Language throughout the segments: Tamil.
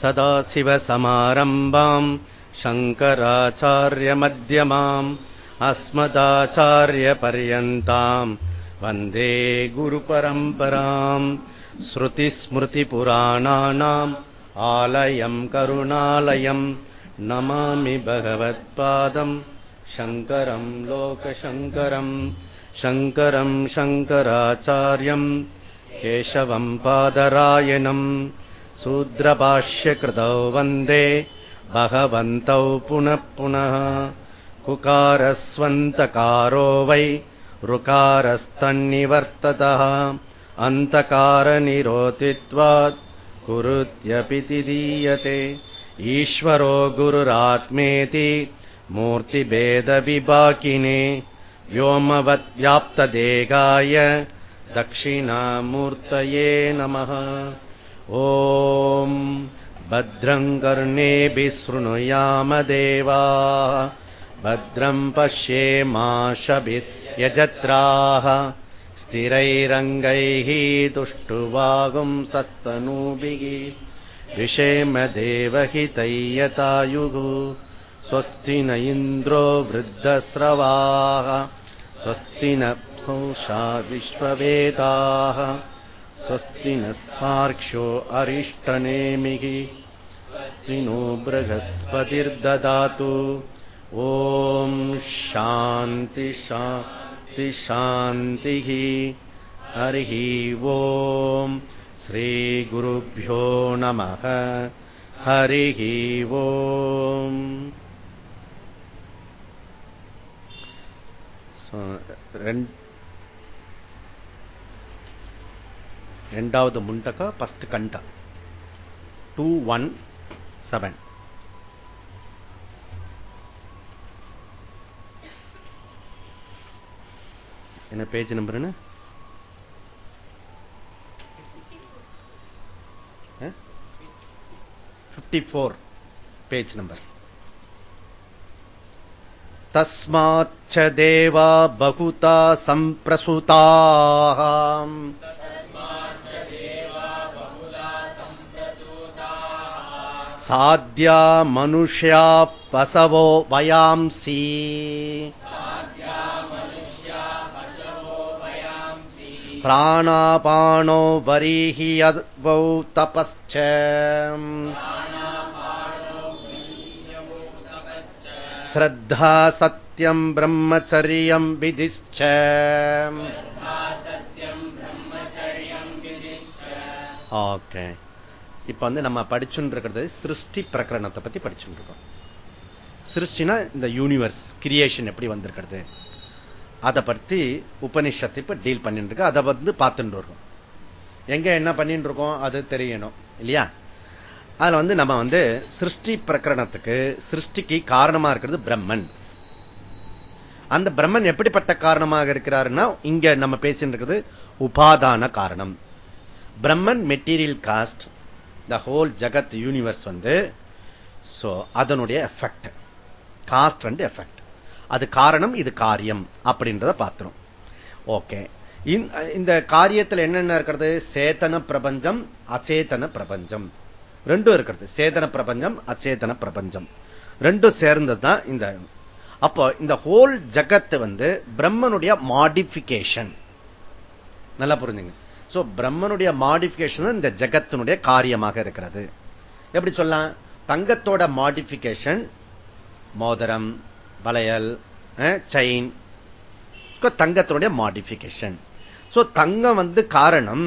सदाशिवसमारम्भाम् शङ्कराचार्यमध्यमाम् अस्मदाचार्यपर्यन्ताम् वन्दे गुरुपरम्पराम् श्रुतिस्मृतिपुराणानाम् आलयम् करुणालयम् नमामि भगवत्पादम् शङ्करम् लोकशङ्करम् शङ्करम् शङ्कराचार्यम् केशवम् पादरायणम् शूद्रभाष्यकृतौ वन्दे। भगवन्तौ पुनः पुनः। कुकारस्वन्तकारो वै। ऋकारस्तन्निवर्ततः। अन्तकारनिरोतित्वात् कुरुत्यपि दीयते। ईश्वरो गुरुरात्मेति मूर्तिभेदविभाकिने। व्योमवद्व्याप्तदेगाय दक्षिणामूर्तये नमः ॐ भद्रम् कर्णेभिः शृणुयामदेवा भद्रम् पश्येमाशभिर्यजत्राः स्थिरैरङ्गैः तुष्टुवागुंसस्तनूभिः विषेमदेवहितैयतायुः स्वस्ति न इन्द्रो वृद्धस्रवाः। स्वस्ति न संशा विश्ववेदाः स्वस्ति नस्तार्क्ष्यो अरिष्टनेमिः। स्वस्ति नो बृहस्पतिर्ददातु। ॐ शान्ति शान्ति शान्तिः। हरिः ॐ श्रीगुरुभ्यो नमः। हरिः ॐ। ரெண்டாவது முண்டக ஃபர்ஸ்ட் கண்டா டூ ஒன் செவன் என்ன பேஜ் நம்பர்னு பிப்டி ஃபோர் பேஜ் நம்பர் तस्माच्च देवा बहुता सम्प्रसुताः சாத்யா மனுஷா பசவோ வயாம்சி பிராணாபானோ வரிஹி அதவௌ தபஸ்ச ஸ்ரத்தா சத்யம் பிரம்மச்சரியம் விதிஷ்ச ஓகே இப்ப வந்து நம்ம படிச்சுட்டு இருக்கிறது சிருஷ்டி பிரகரணத்தை பத்தி படிச்சுட்டு இருக்கோம் சிருஷ்டினா இந்த யூனிவர்ஸ் கிரியேஷன் எப்படி வந்திருக்கிறது? அதை பத்தி உபனிஷத்தை இப்ப டீல் பண்ணிட்டு இருக்கு அதை வந்து பார்த்துட்டு இருக்கோம். எங்க என்ன பண்ணிட்டு இருக்கோம் அது தெரியணும். இல்லையா? அதுல வந்து நம்ம வந்து சிருஷ்டி பிரகரணத்துக்கு சிருஷ்டிக்கு காரணமா இருக்கிறது பிரம்மன். அந்த பிரம்மன் எப்படிப்பட்ட காரணமாக இருக்கிறாருன்னா இங்க நம்ம பேசிட்டு இருக்கிறது உபாதான காரணம். Brahman material cause the whole Jagat universe வந்து அதனுடைய எஃபெக்ட் காஸ்ட் அண்ட் எஃபெக்ட் அது காரணம் இது காரியம் அப்படின்றத பார்த்துரும். ஓகே இந்த காரியத்தில் என்னென்ன இருக்கிறது? சேத்தன பிரபஞ்சம் அச்சேதன பிரபஞ்சம். ரெண்டும் இருக்கிறது. சேதன பிரபஞ்சம் அச்சேதன பிரபஞ்சம். ரெண்டும் சேர்ந்தது தான் இந்த. அப்போ இந்த ஹோல் ஜகத்து வந்து பிரம்மனுடைய மாடிபிகேஷன் நல்லா புரிஞ்சுங்க. சோ பிரம்மனுடைய மாடிபிகேஷன் இந்த ஜகத்தினுடைய காரியமாக இருக்கிறது. எப்படி சொல்லலாம்? தங்கத்தோட மாடிபிகேஷன் மோதிரம் வளையல் செயின் தங்கத்தினுடைய மாடிபிகேஷன் சோ தங்கம் வந்து காரணம்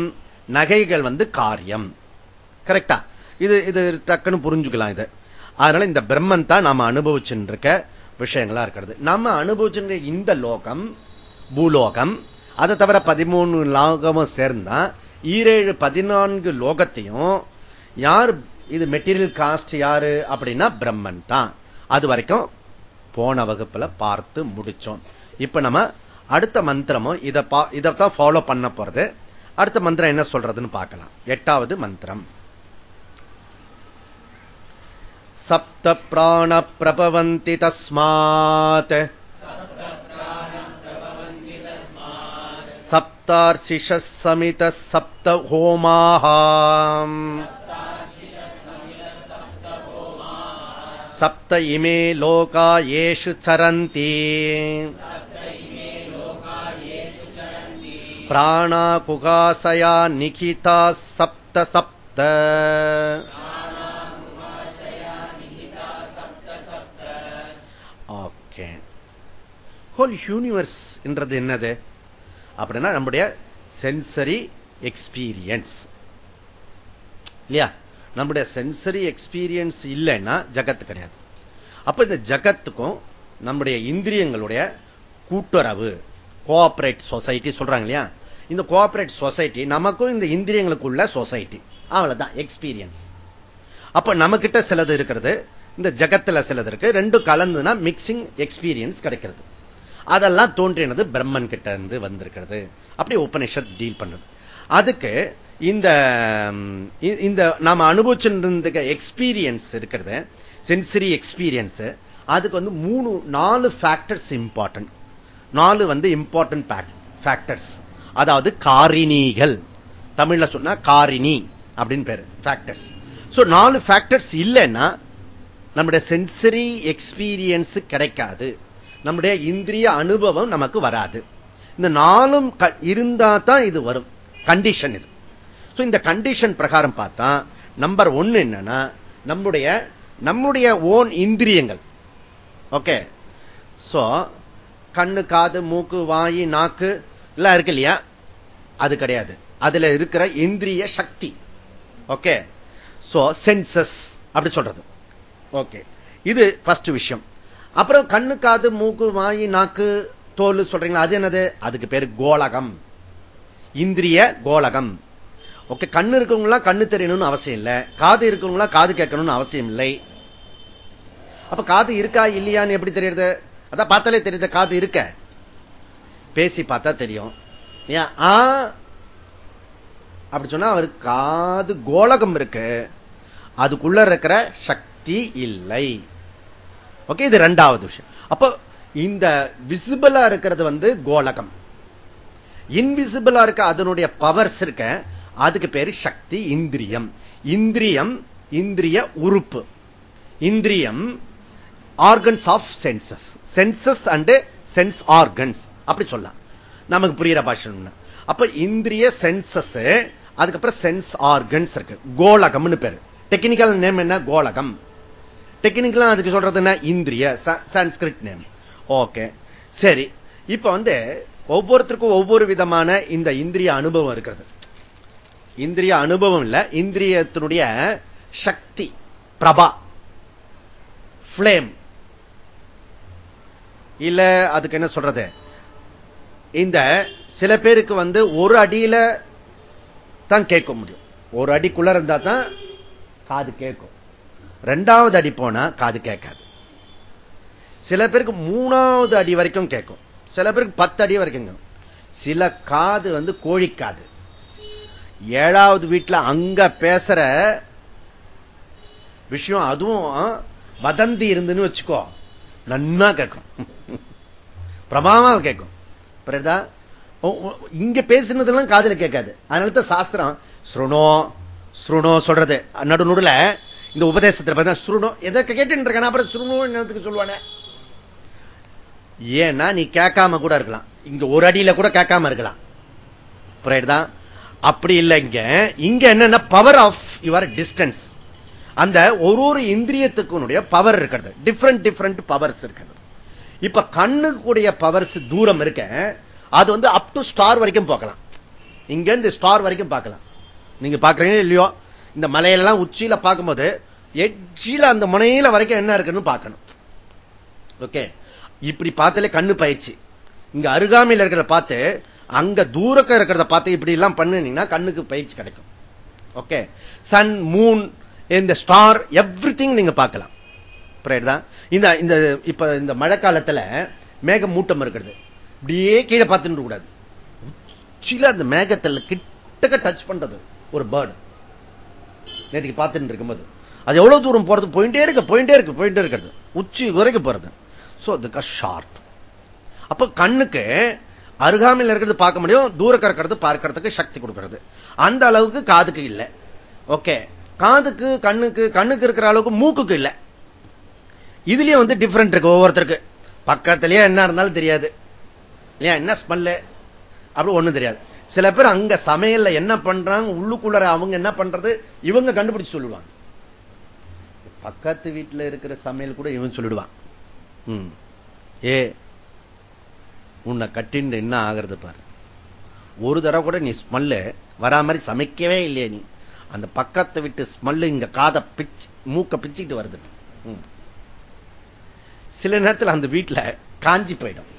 நகைகள் வந்து காரியம். கரெக்டா இது இது டக்குன்னு புரிஞ்சுக்கலாம் இது. அதனால இந்த பிரம்மன் தான் நாம அனுபவிச்சுட்டு இருக்க விஷயங்களா இருக்கிறது. நம்ம அனுபவிச்சுட்டு இந்த லோகம் பூலோகம் அதை தவிர பதிமூணு லோகமும் சேர்ந்தா ஈரேழு பதினான்கு லோகத்தையும் யார் இது மெட்டீரியல் காஸ்ட் யாரு அப்படின்னா பிரம்மன் தான். அது வரைக்கும் போன வகுப்புல பார்த்து முடிச்சோம். இப்ப நம்ம அடுத்த மந்திரமும் இதைத்தான் ஃபாலோ பண்ண போறது. அடுத்த மந்திரம் என்ன சொல்றதுன்னு பார்க்கலாம். எட்டாவது மந்திரம். சப்த பிராண பிரபவந்தி தஸ்மாத். सप्तार्षिषः समितः सप्त होमाः சப்த இமே லோகா ஏஷு சரந்தி பிராணா குகாசயா நிகிதா சப்த சப்த ஓகே ஹோல் யூனிவர்ஸ் என்றது என்னது அப்படின்னா நம்முடைய சென்சரி எக்ஸ்பீரியன்ஸ் இல்லையா? நம்முடைய சென்சரி எக்ஸ்பீரியன்ஸ் இல்லைன்னா ஜகத்து கிடையாது. அப்ப இந்த ஜகத்துக்கும் நம்முடைய இந்திரியங்களுடைய கூட்டுறவு கோஆபரேட் சொசைட்டி சொல்றாங்க இல்லையா? இந்த கோஆபரேட் சொசைட்டி நமக்கும் இந்த இந்திரியங்களுக்குள்ள சொசைட்டி அவ்வளவுதான் எக்ஸ்பீரியன்ஸ் அப்ப நமக்கிட்ட சிலது இருக்கிறது இந்த ஜகத்துல சிலது இருக்கு. ரெண்டும் கலந்துனா மிக்சிங் எக்ஸ்பீரியன்ஸ் கிடைக்கிறது. அதெல்லாம் தோன்றினது பிரம்மன் கிட்ட இருந்து வந்திருக்கிறது. அப்படி உபனிஷத் டீல் பண்ணுது. அதுக்கு இந்த இந்த நாம அனுபவிச்சுருந்த எக்ஸ்பீரியன்ஸ் இருக்கிறது. சென்சரி எக்ஸ்பீரியன்ஸ் அதுக்கு வந்து மூணு நாலு ஃபேக்டர்ஸ் இம்பார்ட்டன்ட் நாலு வந்து இம்பார்ட்டன்ட் ஃபேக்டர்ஸ் அதாவது காரிணிகள். தமிழ்ல சொன்னா காரிணி அப்படின்னு பேரு ஃபேக்டர்ஸ் சோ நாலு ஃபேக்டர்ஸ் இல்லைன்னா நம்முடைய சென்சரி எக்ஸ்பீரியன்ஸ் கிடைக்காது. நம்முடைய இந்திரிய அனுபவம் நமக்கு வராது. இந்த நாளும் இருந்தா தான் இது வரும். கண்டிஷன் இது. இந்த கண்டிஷன் பிரகாரம் பார்த்தா நம்பர் ஒன்னு என்னன்னா நம்முடைய நம்முடைய ஓன் இந்திரியங்கள். ஓகே சோ கண்ணு காது மூக்கு வாயி நாக்கு எல்லாம் இருக்கு இல்லையா? அது கிடையாது. அதுல இருக்கிற இந்திரிய சக்தி. ஓகே சோ சென்சஸ் அப்படி சொல்றது. ஓகே இது ஃபர்ஸ்ட் விஷயம். அப்புறம் கண்ணு காது மூக்கு வாயி நாக்கு தோல் சொல்றீங்களா? அது என்னது? அதுக்கு பேரு கோலகம். இந்திரிய கோலகம். ஓகே கண்ணு இருக்கவங்களா கண்ணு தெரியணும்னு அவசியம் இல்லை. காது இருக்கவங்களா காது கேட்கணும்னு அவசியம் இல்லை. அப்ப காது இருக்கா இல்லையான்னு எப்படி தெரியுது அதான் பார்த்தாலே தெரியுது காது இருக்க. பேசி பார்த்தா தெரியும். அப்படி சொன்னா அவருக்கு காது கோலகம் இருக்கு. அதுக்குள்ள இருக்கிற சக்தி இல்லை. ஓகே இது ரெண்டாவது விஷயம். அப்ப இந்த விசிபிளா இருக்கிறது வந்து கோலகம். இன்விசிபிளா இருக்க அதனுடைய பவர்ஸ் இருக்க அதுக்கு பேரு சக்தி இந்திரியம். இந்திரியம் இந்திரிய உறுப்பு. இந்திரியம் organs of senses senses and sense organs அப்படி சொல்லலாம். நமக்கு புரியுற பாஷன் அப்ப இந்திரிய சென்சஸ் அதுக்கப்புறம் சென்ஸ் ஆர்கன்ஸ் இருக்கு. கோலகம்னு பேரு. டெக்னிக்கல் நேம் என்ன? கோலகம். டெக்னிக்கலா அதுக்கு சொல்றது என்ன? இந்திரிய சான்ஸ்கிரிட் நேம் ஓகே சரி. இப்ப வந்து ஒவ்வொருத்தருக்கும் ஒவ்வொரு விதமான இந்த இந்திரிய அனுபவம் இருக்கிறது. இந்திரிய அனுபவம் இல்ல. இந்திரியத்தினுடைய சக்தி பிரபா பிளேம் இல்ல அதுக்கு என்ன சொல்றது? இந்த சில பேருக்கு வந்து ஒரு அடியில தான் கேட்க முடியும். ஒரு அடிக்குள்ள இருந்தா தான் காது கேட்கும். ரெண்டாவது அடி போனா காது கேட்காது. சில பேருக்கு மூணாவது அடி வரைக்கும் கேட்கும். சில பேருக்கு பத்து அடி வரைக்கும் சில காது வந்து கோழிக்காது. ஏழாவது வீட்டுல அங்க பேசுற விஷயம் அதுவும் வதந்தி இருந்துன்னு வச்சுக்கோ. நன்னா கேட்கும். பிரபாவமா கேட்கும். புரியுதா? இங்க பேசினதெல்லாம் காதல கேட்காது. அதனால தான் சாஸ்திரம் ஸ்ருணோ ஸ்ருணோ சொல்றது. நடுநுடுல இந்த உபதேசத்தில் பார்த்தா ஸ்ருணோ எதை கேட்டு இருக்கேன் அப்புறம் ஸ்ருணோ என்னத்துக்கு சொல்லுவானே? ஏன்னா நீ கேட்காம கூட இருக்கலாம். இங்க ஒரு அடியில கூட கேட்காம இருக்கலாம். அப்படி இல்லை இங்க. இங்க என்னன்னா பவர் ஆஃப் யுவர் டிஸ்டன்ஸ் அந்த ஒரு ஒரு இந்திரியத்துக்கு பவர் இருக்கிறது. டிஃப்ரெண்ட் டிஃப்ரெண்ட் பவர்ஸ் இருக்கிறது. இப்ப கண்ணுக்குடைய பவர்ஸ் தூரம் இருக்க அது வந்து அப் டு ஸ்டார் வரைக்கும் பார்க்கலாம். இங்க இந்த ஸ்டார் வரைக்கும் பார்க்கலாம். நீங்க பாக்குறீங்க இல்லையோ? இந்த மலையெல்லாம் உச்சியில பார்க்கும்போது எட்ஜில அந்த முனையில வரைக்கும் என்ன இருக்குன்னு பார்க்கணும். ஓகே இப்படி பார்த்தாலே கண்ணு பயிற்சி. இங்க அருகாமையில் இருக்கிறத பார்த்து அங்க தூரக்க இருக்கிறத பார்த்து இப்படி எல்லாம் பண்ணினீங்கன்னா கண்ணுக்கு பயிற்சி கிடைக்கும். ஓகே சன் மூன் இந்த ஸ்டார் எவ்ரி திங் நீங்க பார்க்கலாம். இந்த இந்த இப்ப இந்த மழை காலத்துல மேக மூட்டம் இருக்கிறது. இப்படியே கீழே பார்த்துட்டு கூடாது. உச்சியில அந்த மேகத்தில் கிட்டக்க டச் பண்றது ஒரு பேர்டு நேற்றுக்கு பார்த்துட்டு இருக்கும்போது. அது எவ்வளவு தூரம் போறது? போயிட்டே இருக்கு போயிட்டே இருக்கு போயிட்டே இருக்கிறது. உச்சி வரைக்கும் போறது. சோ அதுக்கு ஷார்ப் அப்ப கண்ணுக்கு அருகாமையில் இருக்கிறது பார்க்க முடியும் தூரக்க இருக்கிறது பார்க்கறதுக்கு சக்தி கொடுக்கிறது. அந்த அளவுக்கு காதுக்கு இல்லை. ஓகே காதுக்கு கண்ணுக்கு கண்ணுக்கு இருக்கிற அளவுக்கு மூக்குக்கு இல்லை. இதுலயும் வந்து டிஃபரெண்ட் இருக்கு ஒவ்வொருத்தருக்கு. பக்கத்திலேயே என்ன இருந்தாலும் தெரியாது. இல்லையா? என்ன ஸ்மெல்லு அப்படி ஒண்ணும் தெரியாது. சில பேர் அங்க சமையல்ல என்ன பண்றாங்க உள்ளுக்குள்ள அவங்க என்ன பண்றது இவங்க கண்டுபிடிச்சு சொல்லுவாங்க. பக்கத்து வீட்டில் இருக்கிற சமையல் கூட இவன் சொல்லிடுவான். ஏ உன்னை கட்டின்னு என்ன ஆகிறது பாரு. ஒரு தடவை கூட நீ ஸ்மெல்லு வரா மாதிரி சமைக்கவே இல்லையே நீ. அந்த பக்கத்தை விட்டு ஸ்மெல்லு இங்க காதை பிச்சு மூக்க பிச்சுக்கிட்டு வருது. சில நேரத்தில் அந்த வீட்டில் காஞ்சி போயிடும்.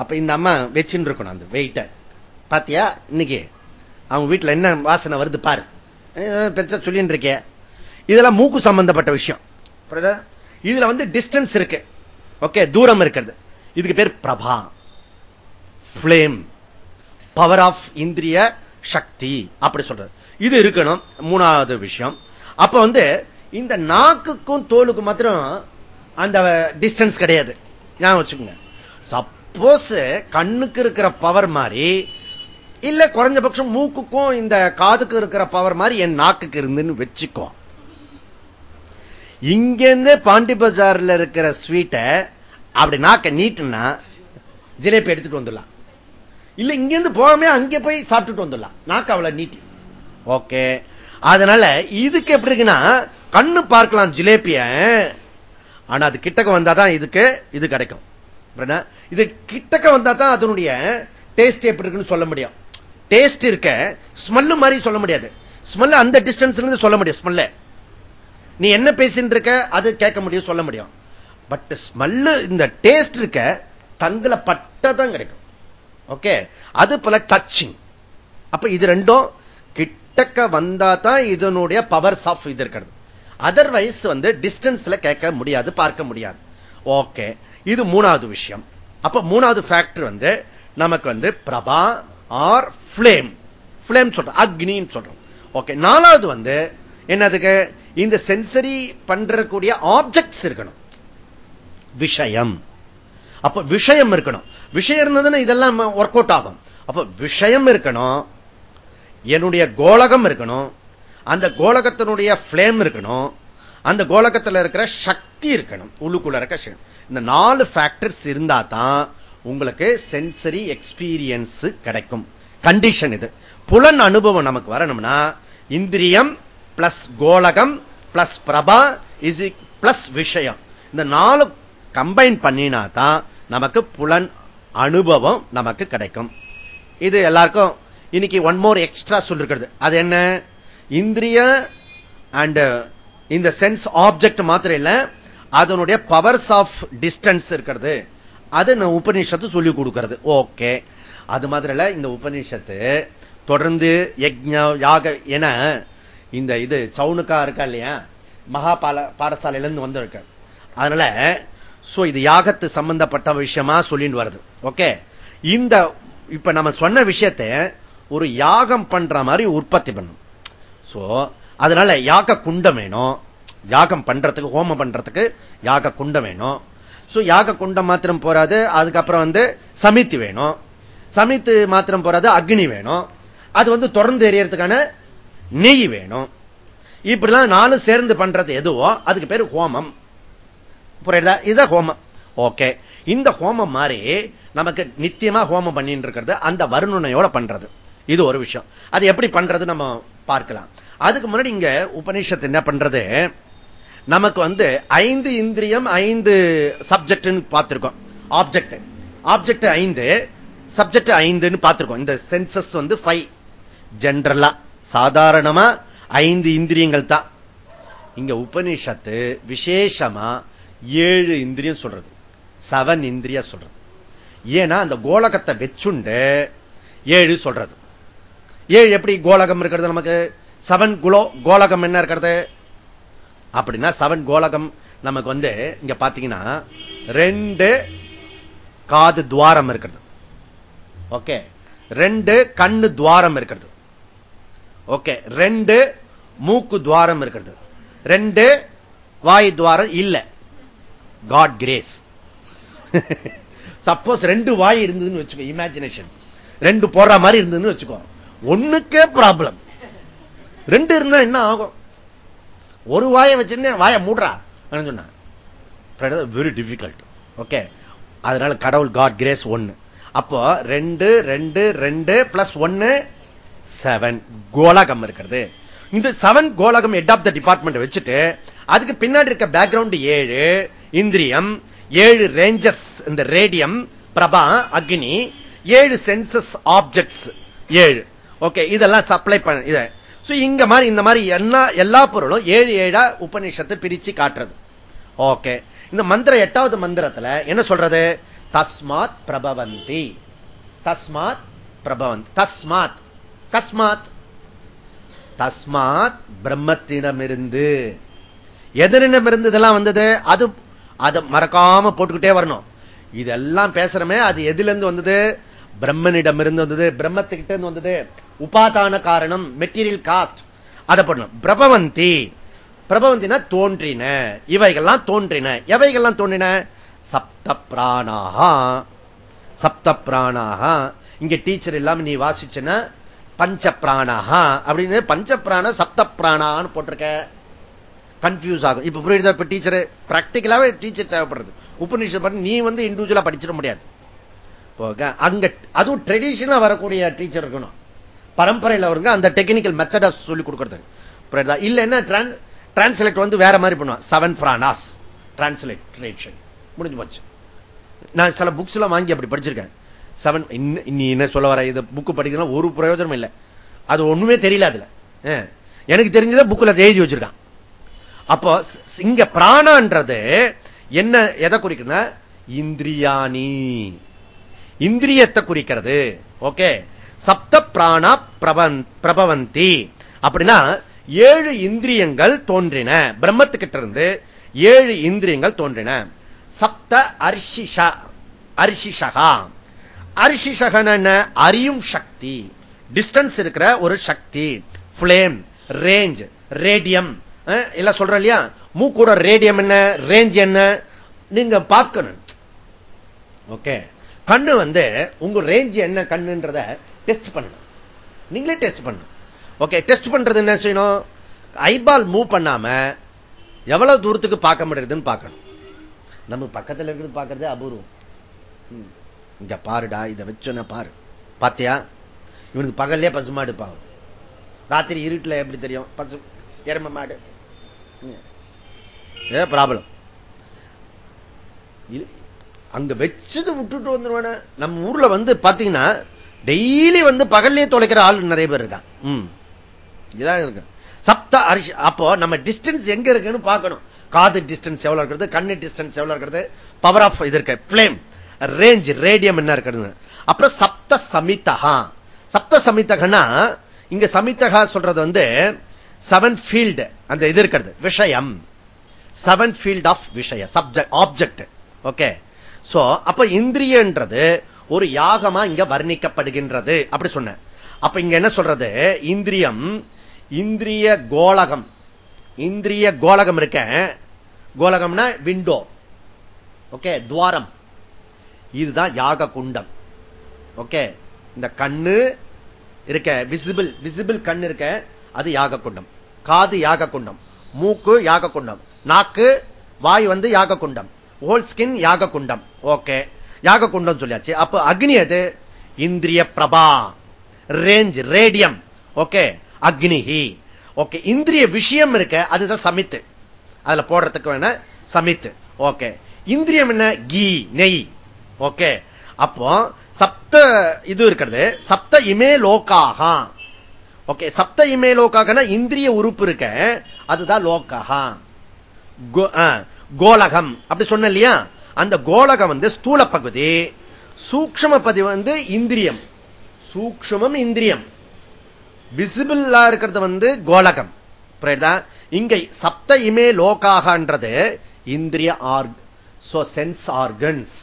அப்ப இந்த அம்மா வச்சுட்டு இருக்கணும் அந்த வெயிட்டை பாத்தியா? இன்னைக்கு. அவங்க வீட்டுல என்ன வாசனை வருது பாரு. பெருசா சொல்லிட்டு இருக்கே. இதெல்லாம் மூக்கு சம்பந்தப்பட்ட விஷயம். இதுல வந்து டிஸ்டன்ஸ் இருக்கு. ஓகே தூரம் இருக்கிறது. இதுக்கு பேர் பிரபா. பிளேம் பவர் ஆஃப் இந்திரிய சக்தி. அப்படி சொல்றது. இது இருக்கணும். மூணாவது விஷயம். அப்ப வந்து இந்த நாக்குக்கும் தோலுக்கும் மாத்திரம் அந்த டிஸ்டன்ஸ் கிடையாது. ஞாபகம் வச்சுக்கோங்க. சப்போஸ் கண்ணுக்கு இருக்கிற பவர் மாதிரி இல்ல குறைஞ்சபட்சம் மூக்குக்கும் இந்த காதுக்கு இருக்கிற பவர் மாதிரி என் நாக்குக்கு இருந்துன்னு வச்சுக்கோ. இங்கிருந்து பாண்டி பஜார்ல இருக்கிற ஸ்வீட்டை அப்படி நாக்க நீட்டுன்னா ஜிலேபி எடுத்துட்டு வந்துடலாம். இல்ல இங்கிருந்து போகாம அங்கே போய் சாப்பிட்டுட்டு வந்துடலாம். நாக்கு அவ்வளவு நீட்டி. ஓகே. அதனால இதுக்கு எப்படி இருக்குன்னா கண்ணு பார்க்கலாம் ஜிலேபிய ஆனா அது கிட்டக்க வந்தாதான் இதுக்கு இது கிடைக்கும். இது கிட்டக்க வந்தா தான் அதனுடைய டேஸ்ட் எப்படி இருக்குன்னு சொல்ல முடியும். டேஸ்ட் இருக்க ஸ்மெல்லு மாதிரி சொல்ல முடியாது. ஸ்மெல் அந்த டிஸ்டன்ஸ்ல இருந்து சொல்ல முடியும் ஸ்மெல்ல நீ என்ன பேசிட்டு இருக்க அது கேட்க முடியும் சொல்ல முடியும். பட் ஸ்மெல்லு இந்த டேஸ்ட் இருக்க தங்களை பட்டதான் கிடைக்கும். ஓகே அது போல டச்சிங் அப்ப இது ரெண்டும் கிட்டக்க வந்தா தான் இதனுடைய பவர்ஸ் ஆஃப் இது இருக்கிறது. அதர்வைஸ் வந்து டிஸ்டன்ஸ்ல கேட்க முடியாது பார்க்க முடியாது. ஓகே இது மூணாவது விஷயம். அப்ப மூணாவது ஃபேக்டர் வந்து நமக்கு வந்து பிரபா ஆர் பிளேம் பிளேம் சொல்றோம். அக்னின்னு சொல்றோம். ஓகே நாலாவது வந்து என்னதுக்கு? இந்த சென்சரி பண்றக்கூடிய ஆப்ஜெக்ட்ஸ் இருக்கணும். விஷயம். அப்ப விஷயம் இருக்கணும். விஷயம் இருந்ததுன்னா இதெல்லாம் ஒர்க் அவுட் ஆகும். அப்ப விஷயம் இருக்கணும். என்னுடைய கோலகம் இருக்கணும். அந்த கோலகத்தினுடைய பிளேம் இருக்கணும். அந்த கோலகத்தில் இருக்கிற சக்தி இருக்கணும். உள்ளுக்குள்ள இருக்க இந்த நாலு ஃபேக்டர்ஸ் இருந்தா தான் உங்களுக்கு சென்சரி எக்ஸ்பீரியன்ஸ் கிடைக்கும். கண்டிஷன் இது. புலன் அனுபவம் நமக்கு வரணும்னா இந்திரியம் பிளஸ் கோலகம் பிளஸ் பிரபா இஸ் பிளஸ் விஷயம். இந்த நாலு கம்பைன் பண்ணினா தான் நமக்கு புலன் அனுபவம் நமக்கு கிடைக்கும். இது எல்லாருக்கும் இன்னைக்கு ஒன் மோர் எக்ஸ்ட்ரா சொல்லிருக்கிறது. அது என்ன? இந்திரிய அண்ட் இந்த சென்ஸ் ஆப்ஜெக்ட் மாத்திரம் இல்ல அதனுடைய பவர்ஸ் ஆஃப் டிஸ்டன்ஸ் இருக்கிறது. அது உபநிஷத்து சொல்லி கொடுக்கிறது. ஓகே. அது மாதிரி இந்த உபநிஷத்து தொடர்ந்து யஜ்ஞ யாக என இந்த இது சவுனுக்கா இருக்கா இல்லையா? மகா பால பாடசாலையில இருந்து வந்திருக்க. அதனால சோ இது யாகத்து சம்பந்தப்பட்ட விஷயமா சொல்லிட்டு வருது. ஓகே. இந்த இப்ப நம்ம சொன்ன விஷயத்தை ஒரு யாகம் பண்ற மாதிரி உற்பத்தி பண்ணும். சோ அதனால யாக குண்டம் வேணும். யாகம் பண்றதுக்கு ஹோமம் பண்றதுக்கு யாக குண்டம் வேணும். சோ யாக குண்டம் மாத்திரம் போறாது அதுக்கப்புறம் வந்து சமித்து வேணும் சமித்து மாத்திரம் போறாது அக்னி வேணும் அது வந்து தொடர்ந்து எரியறதுக்கான நெய் வேணும் இப்படிலாம் நாலு சேர்ந்து பண்றது எதுவோ அதுக்கு பேரு ஹோமம் புரியுதா இதுதான் ஹோமம் ஓகே இந்த ஹோமம் மாதிரி நமக்கு நித்தியமா ஹோமம் பண்ணிட்டு இருக்கிறது அந்த வருணனையோட பண்றது இது ஒரு விஷயம் அது எப்படி பண்றது நம்ம பார்க்கலாம் அதுக்கு முன்னாடி இங்க உபநிஷத்து என்ன பண்றது நமக்கு வந்து ஐந்து இந்திரியம் ஐந்து சப்ஜெக்ட் பார்த்திருக்கோம். ஆப்ஜெக்ட் ஆப்ஜெக்ட் ஐந்து சப்ஜெக்ட் ஐந்துன்னு பார்த்திருக்கோம். இந்த சென்சஸ் வந்து ஃபைவ் ஜென்ரலா சாதாரணமா ஐந்து இந்திரியங்கள் தான். இங்க உபநிஷத்து விசேஷமா ஏழு இந்திரியம் சொல்றது. செவன் இந்திரியா சொல்றது. ஏன்னா அந்த கோலகத்தை வச்சுண்டு ஏழு சொல்றது. ஏழு எப்படி கோலகம் இருக்கிறது நமக்கு? செவன் குலோ கோலகம் என்ன இருக்கிறது? அப்படின்னா செவன் கோலகம் நமக்கு வந்து இங்க பாத்தீங்கன்னா ரெண்டு காது துவாரம் இருக்கிறது. ஓகே ரெண்டு கண்ணு துவாரம் இருக்கிறது. ஓகே ரெண்டு மூக்கு துவாரம் இருக்கிறது. ரெண்டு வாய் துவாரம் இல்ல. காட் கிரேஸ் சப்போஸ் ரெண்டு வாய் இருந்ததுன்னு வச்சுக்கோ இமேஜினேஷன் ரெண்டு போடுற மாதிரி இருந்ததுன்னு வச்சுக்கோ. ஒண்ணுக்கே ப்ராப்ளம் ரெண்டு இருந்தா என்ன ஆகும்? ஒரு வாயை வச்சுன்னு வாயை மூடுறா சொன்ன வெரி டிஃபிகல்ட் ஓகே அதனால கடவுள் காட் கிரேஸ் ஒன்னு அப்போ ரெண்டு ரெண்டு ரெண்டு பிளஸ் ஒன்னு செவன் கோலகம் இருக்கிறது. இந்த செவன் கோலகம் ஹெட் ஆஃப் த டிபார்ட்மெண்ட் வச்சுட்டு அதுக்கு பின்னாடி இருக்க பேக்ரவுண்ட் ஏழு இந்திரியம் ஏழு ரேஞ்சஸ் இந்த ரேடியம் பிரபா அக்னி ஏழு சென்சஸ் ஆப்ஜெக்ட்ஸ் ஏழு. ஓகே இதெல்லாம் சப்ளை பண்ண இதை இங்க மாதிரி இந்த மாதிரி எல்லா எல்லா பொருளும் ஏழு ஏழா உபநிஷத்தை பிரிச்சு காட்டுறது. ஓகே இந்த மந்திரம் எட்டாவது மந்திரத்துல என்ன சொல்றது? தஸ்மாத் பிரபவந்தி. தஸ்மாத் பிரபவந்தி. தஸ்மாத். கஸ்மாத். தஸ்மாத் பிரம்மத்திடமிருந்து. எதிரிடமிருந்து இதெல்லாம் வந்தது? அது அதை மறக்காம போட்டுக்கிட்டே வரணும். இதெல்லாம் பேசுறமே அது எதுல இருந்து வந்தது? பிரம்மனிடம் இருந்து வந்தது. பிரம்மத்துக்கிட்ட இருந்து வந்தது. உபாதான காரணம் மெட்டீரியல் காஸ்ட் அதை பண்ணணும் பிரபவந்தி. பிரபவந்தினா தோன்றின. இவைகள்லாம் தோன்றின. எவைகள்லாம் தோன்றின? சப்த பிராணாகா சப்த பிராணாக இங்க டீச்சர் இல்லாம நீ வாசிச்சுன்னா பஞ்ச பிராணாக அப்படின்னு பஞ்ச பிராண சப்த பிராணான்னு போட்டிருக்க. கன்ஃபியூஸ் ஆகும். இப்ப புரியுதா? இப்ப டீச்சர் பிராக்டிக்கலாவே டீச்சர் தேவைப்படுறது. உபநிஷம் பண்ணி நீ வந்து இண்டிவிஜுவலா படிச்சிட முடியாது. அங்க அதுவும் ட்ரெடிஷனா வரக்கூடிய டீச்சர் இருக்கணும். பரம்பரையில் அவருங்க அந்த டெக்னிக்கல் மெத்தட சொல்லி கொடுக்கறது. இல்ல டிரான்ஸ்லேட் வந்து வேற மாதிரி பண்ணுவான். செவன் பிரானாஸ் டிரான்ஸ்லேட்ரேஷன் முடிஞ்சு போச்சு. நான் சில புக்ஸ் எல்லாம் வாங்கி அப்படி படிச்சிருக்கேன். செவன் நீ என்ன சொல்ல வர இது புக்கு படிக்கலாம் ஒரு பிரயோஜனம் இல்லை. அது ஒண்ணுமே தெரியல அதுல. எனக்கு தெரிஞ்சதை புக்கில் எழுதி வச்சிருக்கான். அப்போ இங்க பிராணான்றது என்ன எதை குறிக்குன்னா இந்திரியாணி. இந்திரியத்தை குறிக்கிறது. ஓகே? சப்த பிராணா பிரபவந்தி. அப்படின்னா ஏழு இந்திரியங்கள் தோன்றின. பிரம்மத்துக்கிட்ட இருந்து ஏழு இந்திரியங்கள் தோன்றின. சப்த அரிசிஷா அரிசிஷகா அரிசிஷகன் என்ன? அறியும் சக்தி. டிஸ்டன்ஸ் இருக்கிற ஒரு சக்தி. Blame range radium. இல்ல சொல்ற இல்லையா? மூக்கூட ரேடியம் என்ன? ரேஞ்ச் என்ன? நீங்க பார்க்கணும். ஓகே. கண்ணு வந்து உங்க ரேஞ்ச் என்ன கண்ணுன்றத டெஸ்ட் பண்ணணும். நீங்களே டெஸ்ட் பண்ணணும். ஓகே டெஸ்ட் பண்றது என்ன செய்யணும்? ஐபால் மூவ் பண்ணாம எவ்வளவு தூரத்துக்கு பார்க்க முடியுதுன்னு பார்க்கணும். நம்ம பக்கத்தில் இருக்கிறது பார்க்கறதே அபூர்வம். இங்க பாருடா இதை வச்சோன்னா பாரு. பாத்தியா? இவனுக்கு பகல்லே பசுமாடு பாவம். ராத்திரி இருட்டில் எப்படி தெரியும்? பசு எரும மாடு. ஏ ப்ராப்ளம் அங்க வச்சது விட்டுட்டு வந்துருவான. நம்ம ஊர்ல வந்து பாத்தீங்கன்னா டெய்லி வந்து பகல்லே தொலைக்கிற ஆள் நிறைய பேர் இருக்கான் இதான் இருக்கு. சப்த அரிசி அப்போ நம்ம டிஸ்டன்ஸ் எங்க இருக்குன்னு பார்க்கணும். காது டிஸ்டன்ஸ் எவ்வளவு இருக்கிறது கண்ணு டிஸ்டன்ஸ் எவ்வளவு இருக்கிறது பவர் ஆஃப் இது இருக்கு பிளேம் ரேஞ்ச் ரேடியம் என்ன இருக்கிறது அப்புறம் சப்த சமித்தகா. சப்த சமித்தகனா இங்க சமித்தகா சொல்றது வந்து செவன் ஃபீல்டு அந்த இது இருக்கிறது விஷயம். செவன் ஃபீல்ட் ஆஃப் விஷய சப்ஜெக்ட் ஆப்ஜெக்ட் ஓகே சோ அப்ப இந்திரியன்றது ஒரு யாகமா இங்க வர்ணிக்கப்படுகின்றது. அப்படி சொன்ன அப்ப இங்க என்ன சொல்றது? இந்திரியம் இந்திரிய கோலகம். இந்திரிய கோலகம் இருக்க. கோலகம்னா விண்டோ ஓகே துவாரம். இதுதான் யாக குண்டம். ஓகே இந்த கண்ணு இருக்க விசிபிள் விசிபிள் கண் இருக்க அது யாக குண்டம். காது யாக குண்டம். மூக்கு யாக குண்டம். நாக்கு வாய் வந்து யாக குண்டம். ஹோல் ஸ்கின் யாக குண்டம். ஓகே யாக குண்டம் சொல்லியாச்சு. அப்ப அக்னி அது இந்திரிய பிரபா. ரேஞ்ச் ரேடியம் ஓகே அக்னிஹி. ஓகே இந்திரிய விஷயம் இருக்க அதுதான் சமித்து. அதுல போடுறதுக்கு வேணா சமித்து. ஓகே இந்திரியம் என்ன? கீ நெய். ஓகே அப்போ சப்த இது இருக்கிறது. சப்த இமே லோக்காகா ஓகே சப்த இமே லோக்காகனா இந்திரிய உறுப்பு இருக்க அதுதான் லோக்கா கோலகம். அப்படி சொன்ன இல்லையா? அந்த கோலகம் வந்து ஸ்தூல பகுதி சூக்ஷம பதி வந்து இந்திரியம். சூக்ஷமம் இந்திரியம். விசிபிளா இருக்கிறது வந்து கோலகம். இங்க சப்த இமே லோகாகன்றது இந்திரிய ஆர்க் சென்ஸ் ஆர்கன்ஸ்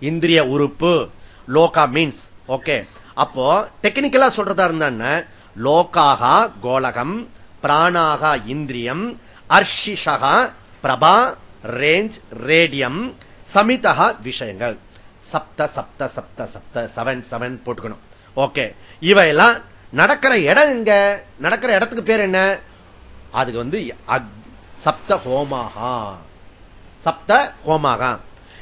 இந்திரிய உறுப்பு. லோகா மீன்ஸ் ஓகே அப்போ டெக்னிக்கலா சொல்றதா இருந்தா லோகாகா கோலகம் பிராணாகா இந்திரியம் அர்ஷிஷகா பிரபா ரேஞ்ச் ரேடியம் சமிதா விஷயங்கள். சப்த சப்த சப்த சப்த செவன் செவன் போட்டுக்கணும். ஓகே இவையெல்லாம் நடக்கிற இடம் எங்க? நடக்கிற இடத்துக்கு பேர் என்ன? அதுக்கு வந்து சப்த ஹோமாகா சப்த ஹோமாக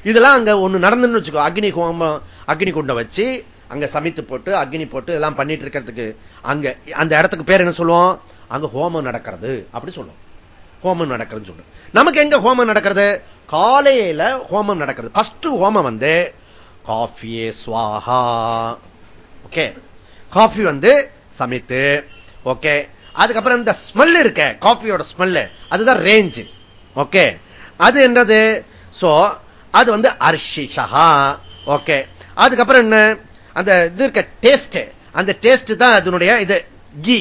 இதெல்லாம் அங்க ஒண்ணு நடந்துன்னு வச்சுக்கோ. அக்னி ஹோமம் அக்னி குண்ட வச்சு அங்க சமைத்து போட்டு அக்னி போட்டு இதெல்லாம் பண்ணிட்டு இருக்கிறதுக்கு அங்க அந்த இடத்துக்கு பேர் என்ன சொல்லுவோம்? அங்க ஹோமம் நடக்கிறது. அப்படி சொல்லுவோம். ஹோமம் நடக்கிறதுன்னு சொல்லுவோம். நமக்கு எங்க ஹோமம் நடக்கிறது? காலையில ஹோமம் நடக்கிறது. ஃபர்ஸ்ட் ஹோமம் வந்து காஃபியே சுவாகா ஓகே? காஃபி வந்து சமைத்து ஓகே? அதுக்கப்புறம் இந்த ஸ்மெல் இருக்க காஃபியோட ஸ்மெல் அதுதான் ரேஞ்ச் ஓகே? அது என்னது? சோ அது வந்து அரிசிஷா ஓகே? அதுக்கப்புறம் என்ன? அந்த இது இருக்க டேஸ்ட் அந்த டேஸ்ட் தான் அதனுடைய இது கீ.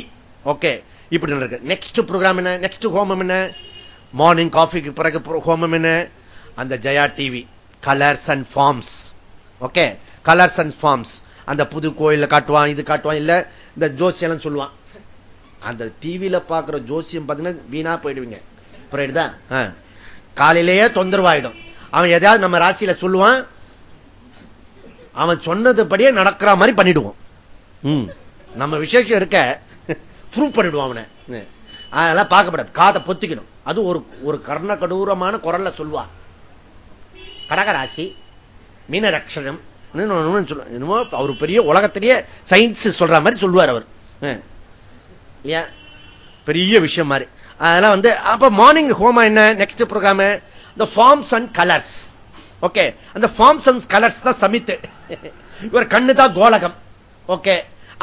ஓகே? இப்படி இருக்கு நெக்ஸ்ட் ப்ரோக்ராம் என்ன? நெக்ஸ்ட் ஹோமம் என்ன? மார்னிங் காஃபிக்கு பிறகு ஹோமம் என்ன? அந்த Jaya TV colours and forms okay colours and forms அந்த புது கோயில காட்டுவான் இது காட்டுவான் இல்ல இந்த ஜோசியம் சொல்லுவான். அந்த டிவியில பாக்குற ஜோசியம் பாத்தீங்கன்னா வீணா போயிடுவீங்க. புரியுதா? காலையிலேயே தொந்தரவாயிடும். அவன் எதாவது நம்ம ராசியில சொல்லுவான் அவன் சொன்னதுபடியே நடக்கிற மாதிரி பண்ணிடுவோம் நம்ம விசேஷம் இருக்க ப்ரூவ் பண்ணிடுவான் அவனை. அதெல்லாம் பார்க்கப்படாது காதை பொத்திக்கணும். அது ஒரு ஒரு கர்ண கடூரமான குரல்ல சொல்லுவான். கடகராசி மீனரக்ஷணம் என்னமோ அவர் பெரிய உலகத்திலேயே சயின்ஸ் சொல்ற மாதிரி சொல்லுவார் அவர். பெரிய விஷயம் மாதிரி. அதெல்லாம் வந்து அப்ப மார்னிங் ஹோமா என்ன? நெக்ஸ்ட் ப்ரோக்ராம் இந்த ஃபார்ம்ஸ் அண்ட் கலர்ஸ் ஓகே அந்த ஃபார்ம்ஸ் அண்ட் கலர்ஸ் தான் சமித்து. இவர் கண்ணு தான் கோலகம். ஓகே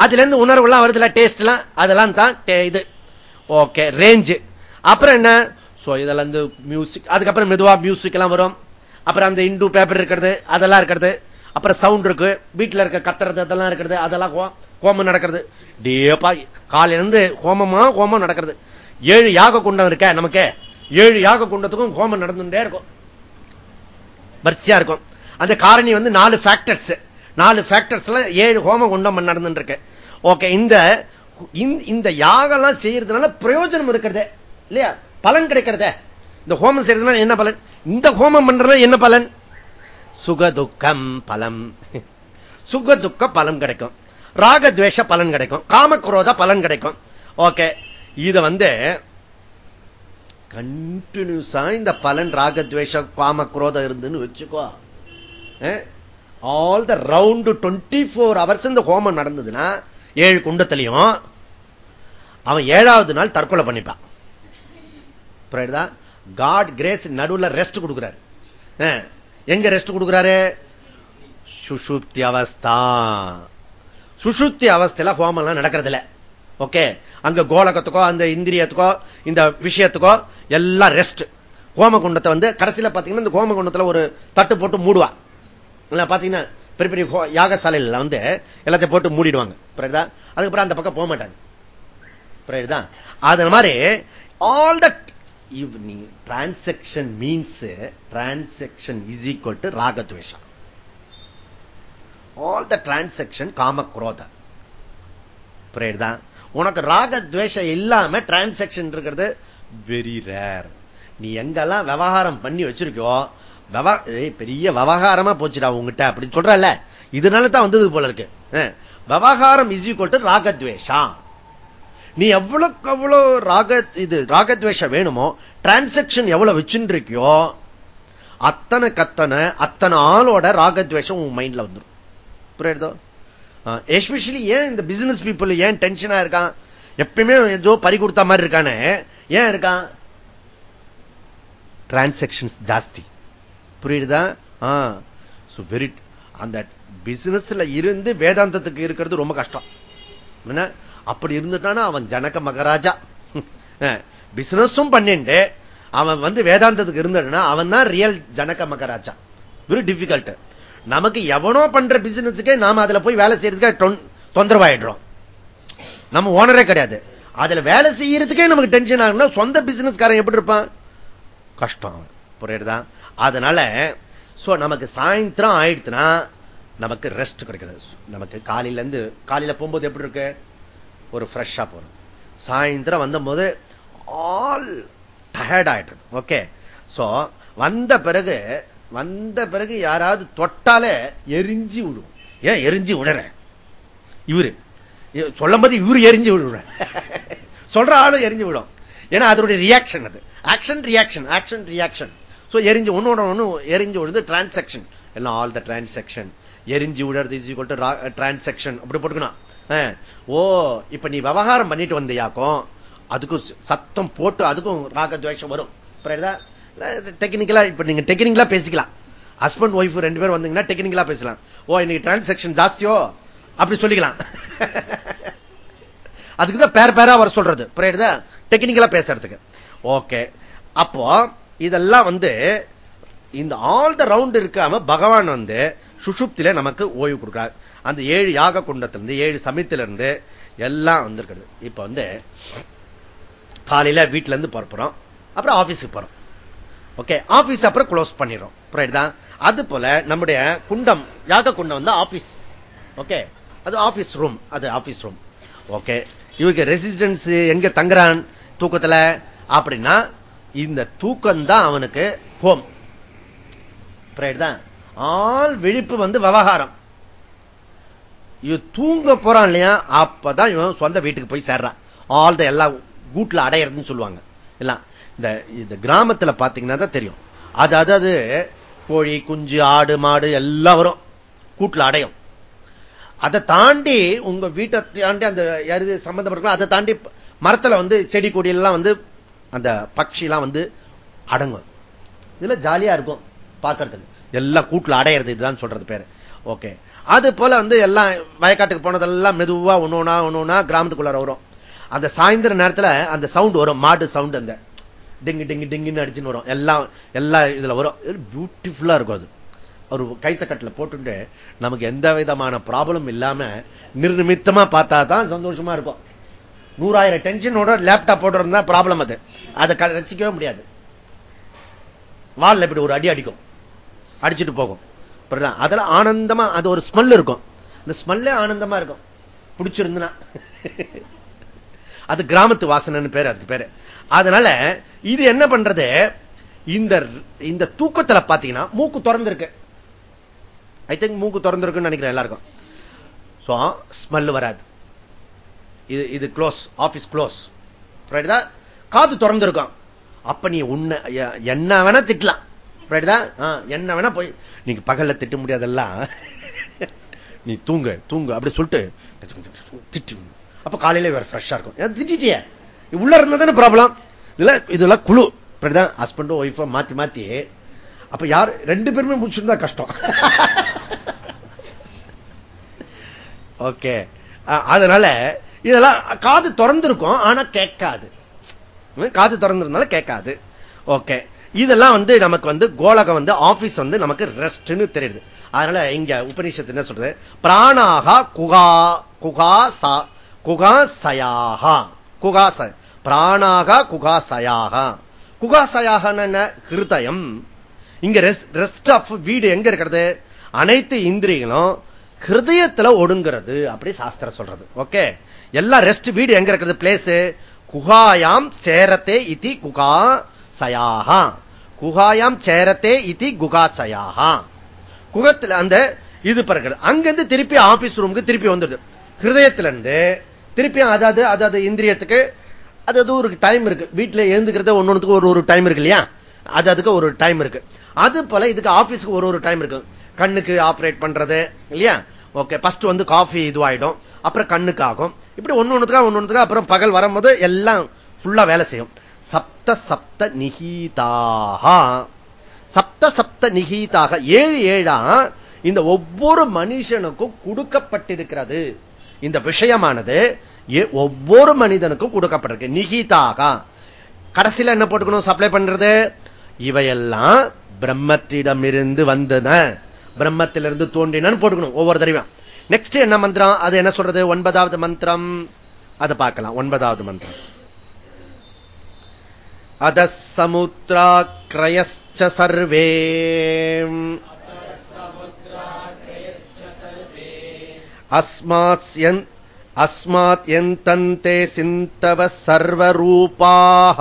அதுல இருந்து உணர்வுலாம் வருதுல டேஸ்ட் எல்லாம் அதெல்லாம் தான் இது. ஓகே ரேஞ்சு அப்புறம் என்ன? சோ இதெல்லாம் வந்து மியூசிக் அதுக்கப்புறம் மெதுவா மியூசிக் எல்லாம் வரும். அப்புறம் அந்த இண்டு பேப்பர் இருக்கிறது அதெல்லாம் இருக்கிறது. அப்புறம் சவுண்ட் இருக்கு. வீட்டில் இருக்க கத்துறது அதெல்லாம் இருக்கிறது. அதெல்லாம் ஹோமம் நடக்கிறது. டேப்பா காலையில இருந்து ஹோமமா ஹோமம் நடக்கிறது. ஏழு யாக குண்டம் இருக்க நமக்கு. ஏழு யாக குண்டத்துக்கும் ஹோமம் நடந்துட்டே இருக்கும். வரிசையா இருக்கும். அந்த காரணி வந்து நாலு ஃபேக்டர்ஸ் நாலு ஃபேக்டர்ஸ்ல ஏழு ஹோம குண்டம் நடந்துட்டு இருக்கு ஓகே இந்த இந்த யாகம்லாம் செய்யறதுனால பிரயோஜனம் இருக்கிறது. இல்லையா? பலன் கிடைக்கிறதே. இந்த ஹோமம் செய்யறதுனால என்ன பலன்? இந்த ஹோமம் பண்றதுனால என்ன பலன்? சுகதுக்கம் பலம். சுகதுக்க பலம் கிடைக்கும். ராகத்வேஷ பலன் கிடைக்கும். காமக்ரோத பலன் கிடைக்கும். ஓகே. இத வந்து கண்டினியூஸா இந்த பலன் ராகத்வேஷ காமக்ரோதம் இருந்துன்னு வச்சுக்கோ. All the round twenty four hours இந்த ஹோமம் நடந்ததுன்னா ஏழு குண்டத்திலையும் அவன் ஏழாவது நாள் தற்கொலை பண்ணிப்பான். காட் கிரேஸ் நடுவில் ரெஸ்ட் கொடுக்கிறார். எங்க ரெஸ்ட் கொடுக்கிறாரு? சுஷுப்தி அவஸ்தா. சுஷுப்தி அவஸ்தையில ஹோமம் நடக்கிறது இல்ல ஓகே? அங்க கோலகத்துக்கோ அந்த இந்திரியத்துக்கோ இந்த விஷயத்துக்கோ எல்லாம் ரெஸ்ட் ஹோம குண்டத்தை வந்து கடைசியில பாத்தீங்கன்னா இந்த ஹோமகுண்டத்துல ஒரு தட்டு போட்டு மூடுவா. பாத்தீங்கன்னா பெரிய பெரிய யாகசாலையில வந்து எல்லாத்தையும் போட்டு மூடிடுவாங்க. அதுக்கப்புறம் அந்த பக்கம் போக மாட்டாங்க. அது மாதிரி all the transaction means transaction is equal to ராகத்வேஷம். All the transaction காம குரோத. புரியுதா? உனக்கு ராகத்வேஷம் இல்லாம டிரான்சாக்சன் இருக்கிறது வெரி ரேர் நீ எங்கெல்லாம் விவகாரம் பண்ணி வச்சிருக்கியோ பெரிய விவகாரமா போச்சுடா உங்ககிட்ட அப்படின்னு சொல்றல இதனால தான் வந்தது போல இருக்கு. விவகாரம் இஸ் ஈக்குவல் டு ராகத்வேஷா நீ எவ்வளவுக்கு எவ்வளவு ராக இது ராகத்வேஷம் வேணுமோ டிரான்சாக்சன் எவ்வளவு வச்சுருக்கியோ இருக்கியோ அத்தனை கத்தனை அத்தனை ஆளோட ராகத்வேஷம் உன் மைண்ட்ல வந்துடும் புரியுதோ? எஸ்பெஷலி ஏன் இந்த பிசினஸ் பீப்புள் ஏன் டென்ஷனா இருக்கான்? எப்பயுமே ஏதோ பறி கொடுத்த மாதிரி இருக்கானே. ஏன் இருக்கான்? டிரான்சாக்சன்ஸ் ஜாஸ்தி. புரியுதா? வெரி அந்த பிசினஸ்ல இருந்து வேதாந்தத்துக்கு இருக்கிறது ரொம்ப கஷ்டம். என்ன? அப்படி இருந்துட்டானா? அவன் ஜனக மகராஜா. பிசினஸும் பண்ணிட்டு அவன் வந்து வேதாந்தத்துக்கு இருந்ததுன்னா அவன் தான் real Janaka Maharaja. Very difficult நமக்கு எவனோ பண்ற பிசினஸுக்கே நாம அதுல போய் வேலை செய்யறதுக்கே தொந்தரவாயிடுறோம். நம்ம ஓனரே கிடையாது. அதுல வேலை செய்யறதுக்கே நமக்கு டென்ஷன் ஆகும்னா சொந்த பிசினஸ்காரன் எப்படி இருப்பான்? கஷ்டம். புரியுதா? அதனால நமக்கு சாயந்தரம் ஆயிடுச்சுன்னா நமக்கு ரெஸ்ட் கிடைக்கிறது நமக்கு காலையில இருந்து காலையில போகும்போது எப்படி இருக்கு? ஒரு ஃப்ரெஷ்ஷா போறோம் சாயந்தரம் வந்த போது ஆல் டயர்ட் ஆயிட்டு ஓகே சோ வந்த பிறகு வந்த பிறகு யாராவது தொட்டாலே எரிஞ்சு விடும் ஏன் எரிஞ்சு விடுற? இவரு. சொல்லும் போது இவரு எரிஞ்சு விடுற. சொல்ற ஆளும் எரிஞ்சு விடும். ஏன்னா அதனுடைய ரியாக்ஷன் அது. ஆக்ஷன் ரியாக்ஷன் ஆக்ஷன் ரியாக்ஷன் எரிஞ்சு ஒன்னோட ஒண்ணு எரிஞ்சு விழுந்து டிரான்சாக்ஷன் எல்லாம் ஆல் த டிரான்சாக்ஷன் எரிஞ்சு விடுறது டிரான்சாக்ஷன் அப்படி போட்டுக்கணும். ஓ இப்ப நீ விவகாரம் பண்ணிட்டு வந்தியாக்கும். அதுக்கும் சத்தம் போட்டு அதுக்கும் ராகத்வேஷம் வரும். டெக்னிக்கலா இப்ப நீங்க டெக்னிக்கலா பேசிக்கலாம். ஹஸ்பண்ட் ஒய்ஃப் ரெண்டு பேரும் வந்தீங்கன்னா டெக்னிக்கலா பேசலாம். ஓ இன்னைக்கு டிரான்சாக்சன் ஜாஸ்தியோ? அப்படி சொல்லிக்கலாம். அதுக்குதான் பேர் பேரா வர சொல்றது. புரியுதா? டெக்னிக்கலா பேசுறதுக்கு. ஓகே அப்போ இதெல்லாம் வந்து இந்த ஆல் த ரவுண்ட் இருக்காம பகவான் வந்து சுஷுப்தில நமக்கு ஓய்வு கொடுக்கிறார். அந்த ஏழு யாக குண்டத்திலிருந்து ஏழு சமயத்திலிருந்து எல்லாம் வந்திருக்கிறது. இப்ப வந்து காலையில வீட்டுல இருந்து புறப்புறோம் அப்புறம் ஆபீஸுக்கு போறோம். ஓகே ஆபீஸ் அப்புறம் க்ளோஸ் பண்ணிடுறோம். புரியுதா அது போல நம்முடைய குண்டம் யாக குண்டம் வந்து ஆபீஸ் ஓகே அது ஆபீஸ் ரூம் அது ஆபீஸ் ரூம் ஓகே இவருக்கு ரெசிடென்ஸ் எங்க தங்குறான் தூக்கத்துல? அப்படின்னா இந்த தூக்கம் தான் அவனுக்கு ஹோம் ஆள் விழிப்பு வந்து விவகாரம். இவன் தூங்க போறான் இல்லையா அப்பதான் இவன் சொந்த வீட்டுக்கு போய் சேர்றான். ஆல் த எல்லாம் கூட்டுல அடையிறதுன்னு சொல்லுவாங்க. எல்லாம் இந்த இந்த கிராமத்துல பாத்தீங்கன்னா தான் தெரியும். அது அதாவது கோழி குஞ்சு ஆடு மாடு எல்லாம் வரும். கூட்டுல அடையும். அதை தாண்டி உங்க வீட்டை தாண்டி அந்த எருது சம்பந்தப்பட்ட அதை தாண்டி மரத்துல வந்து செடி கொடியெல்லாம் வந்து அந்த பட்சிலாம் எல்லாம் வந்து அடங்கும். இதுல ஜாலியா இருக்கும் பார்க்கறதுக்கு எல்லாம் கூட்டுல அடையிறது இதுதான் சொல்றது பேரு. ஓகே அது போல வந்து எல்லாம் வயக்காட்டுக்கு போனதெல்லாம் மெதுவா ஒன்னொன்னா ஒன்னொன்னா கிராமத்துக்குள்ள வரும். அந்த சாயந்தர நேரத்துல அந்த சவுண்ட் வரும். மாடு சவுண்ட் அந்த டிங்கு டிங்கு டிங்குன்னு அடிச்சுன்னு வரும். எல்லாம் எல்லா இதுல வரும். பியூட்டிஃபுல்லா இருக்கும் அது. ஒரு கைத்தக்கட்டில் போட்டுட்டு நமக்கு எந்த விதமான ப்ராப்ளம் இல்லாம நிர்நிமித்தமா பார்த்தா தான் சந்தோஷமா இருக்கும். நூறாயிரம் டென்ஷனோட லேப்டாப் போட்டுருந்தா ப்ராப்ளம் அது. அதை ரசிக்கவே முடியாது. வால்ல இப்படி ஒரு அடி அடிக்கும். அடிச்சுட்டு போகும். அதெல்லாம் ஆனந்தமா அது ஒரு ஸ்மெல் இருக்கும். அந்த ஸ்மெல்லே ஆனந்தமா இருக்கும். பிடிச்சிருந்துனா அது கிராமத்து வாசனைன்னு பேரு அதுக்கு பேரு. அதனால இது என்ன பண்றது? இந்த இந்த தூக்கத்துல பாத்தீங்கன்னா மூக்கு திறந்திருக்கு. ஐ திங்க் மூக்கு திறந்திருக்குன்னு நினைக்கிறேன் எல்லாருக்கும். ஸ்மெல் வராது. இது இது க்ளோஸ் ஆபீஸ் க்ளோஸ் காது திறந்திருக்கும். அப்ப நீ உன்ன என்ன வேணா திட்டலாம். என்ன வேணா போய் நீங்க பகல்ல திட்ட முடியாதெல்லாம். நீ தூங்க தூங்க அப்படி சொல்லிட்டு திட்டு. அப்ப காலையில வேற ஃப்ரெஷ்ஷா இருக்கும். திட்டிட்டிய? உள்ள இருந்தா ப்ராப்ளம் இதுல இதெல்லாம் குழு. ஹஸ்பண்டும் ஒய்ஃபும் மாத்தி மாத்தி. அப்ப யார் ரெண்டு பேருமே முடிச்சிருந்தா கஷ்டம். ஓகே அதனால இதெல்லாம் காது திறந்திருக்கும் ஆனா கேட்காது. காது திறந்திருந்தாலும் கேட்காது. ஓகே இதெல்லாம் வந்து நமக்கு வந்து கோலகம் வந்து ஆபீஸ் வந்து நமக்கு ரெஸ்ட்னு தெரியுது. அதனால இங்க உபநிஷத்து என்ன சொல்றது? பிராணாகா குகா குகா சா குகாசயாகா குகாச பிராணாகா குகாசயாகா குகாசயாக என்ன? ஹிருதயம். இங்க ரெஸ்ட் ஆஃப் வீடு எங்க இருக்கிறது? அனைத்து இந்திரியங்களும் ஹிருதயத்துல ஒடுங்கிறது அப்படி சாஸ்திரம் சொல்றது. ஓகே எல்லா ரெஸ்ட் வீடு எங்க இருக்கிறது? பிளேஸ் குகாயாம் சேரத்தே இத்தி குகா சயாகா. குகாயாம் சேரத்தே இத்தி குகா குகத்தில் அந்த இது பிறகு அங்கிருந்து திருப்பி ஆபீஸ் ரூமுக்கு திருப்பி வந்துடுது. ஹிருதயத்துல இருந்து திருப்பி அதாவது அதாவது இந்திரியத்துக்கு அது அது ஒரு டைம் இருக்கு. வீட்டில் எழுந்துக்கிறத ஒன்னொன்றுக்கு ஒரு ஒரு டைம் இருக்கு இல்லையா? அது அதுக்கு ஒரு டைம் இருக்கு. அது போல இதுக்கு ஆபீஸ்க்கு ஒரு ஒரு டைம் இருக்கு. கண்ணுக்கு ஆப்ரேட் பண்றது இல்லையா? ஓகே ஃபர்ஸ்ட் வந்து காஃபி இதுவாயிடும். அப்புறம் கண்ணுக்கு ஆகும். இப்படி ஒன்னு ஒண்ணுக்கா ஒன்னு அப்புறம் பகல் வரும்போது எல்லாம் ஃபுல்லா வேலை செய்யும். சப் சப்த சப்த நிகீதாக சப்த சப்த நிகீதாக ஏழு ஏழா இந்த ஒவ்வொரு மனுஷனுக்கும் கொடுக்கப்பட்டிருக்கிறது. இந்த விஷயமானது ஒவ்வொரு மனிதனுக்கும் கொடுக்கப்பட்டிருக்கு. நிகிதாக. கடைசியில் என்ன போட்டுக்கணும்? சப்ளை பண்றது? இவையெல்லாம் பிரம்மத்திடமிருந்து வந்தன. பிரம்மத்திலிருந்து தோன்றினு போட்டுக்கணும் ஒவ்வொரு தடவையும். நெக்ஸ்ட் என்ன மந்திரம்? அது என்ன சொல்றது? ஒன்பதாவது மந்திரம். அதை பார்க்கலாம். ஒன்பதாவது மந்திரம். अधः समुद्राक्रयश्च सर्वे अस्मात् यन्तन्ते सिन्तवः सर्वरूपाः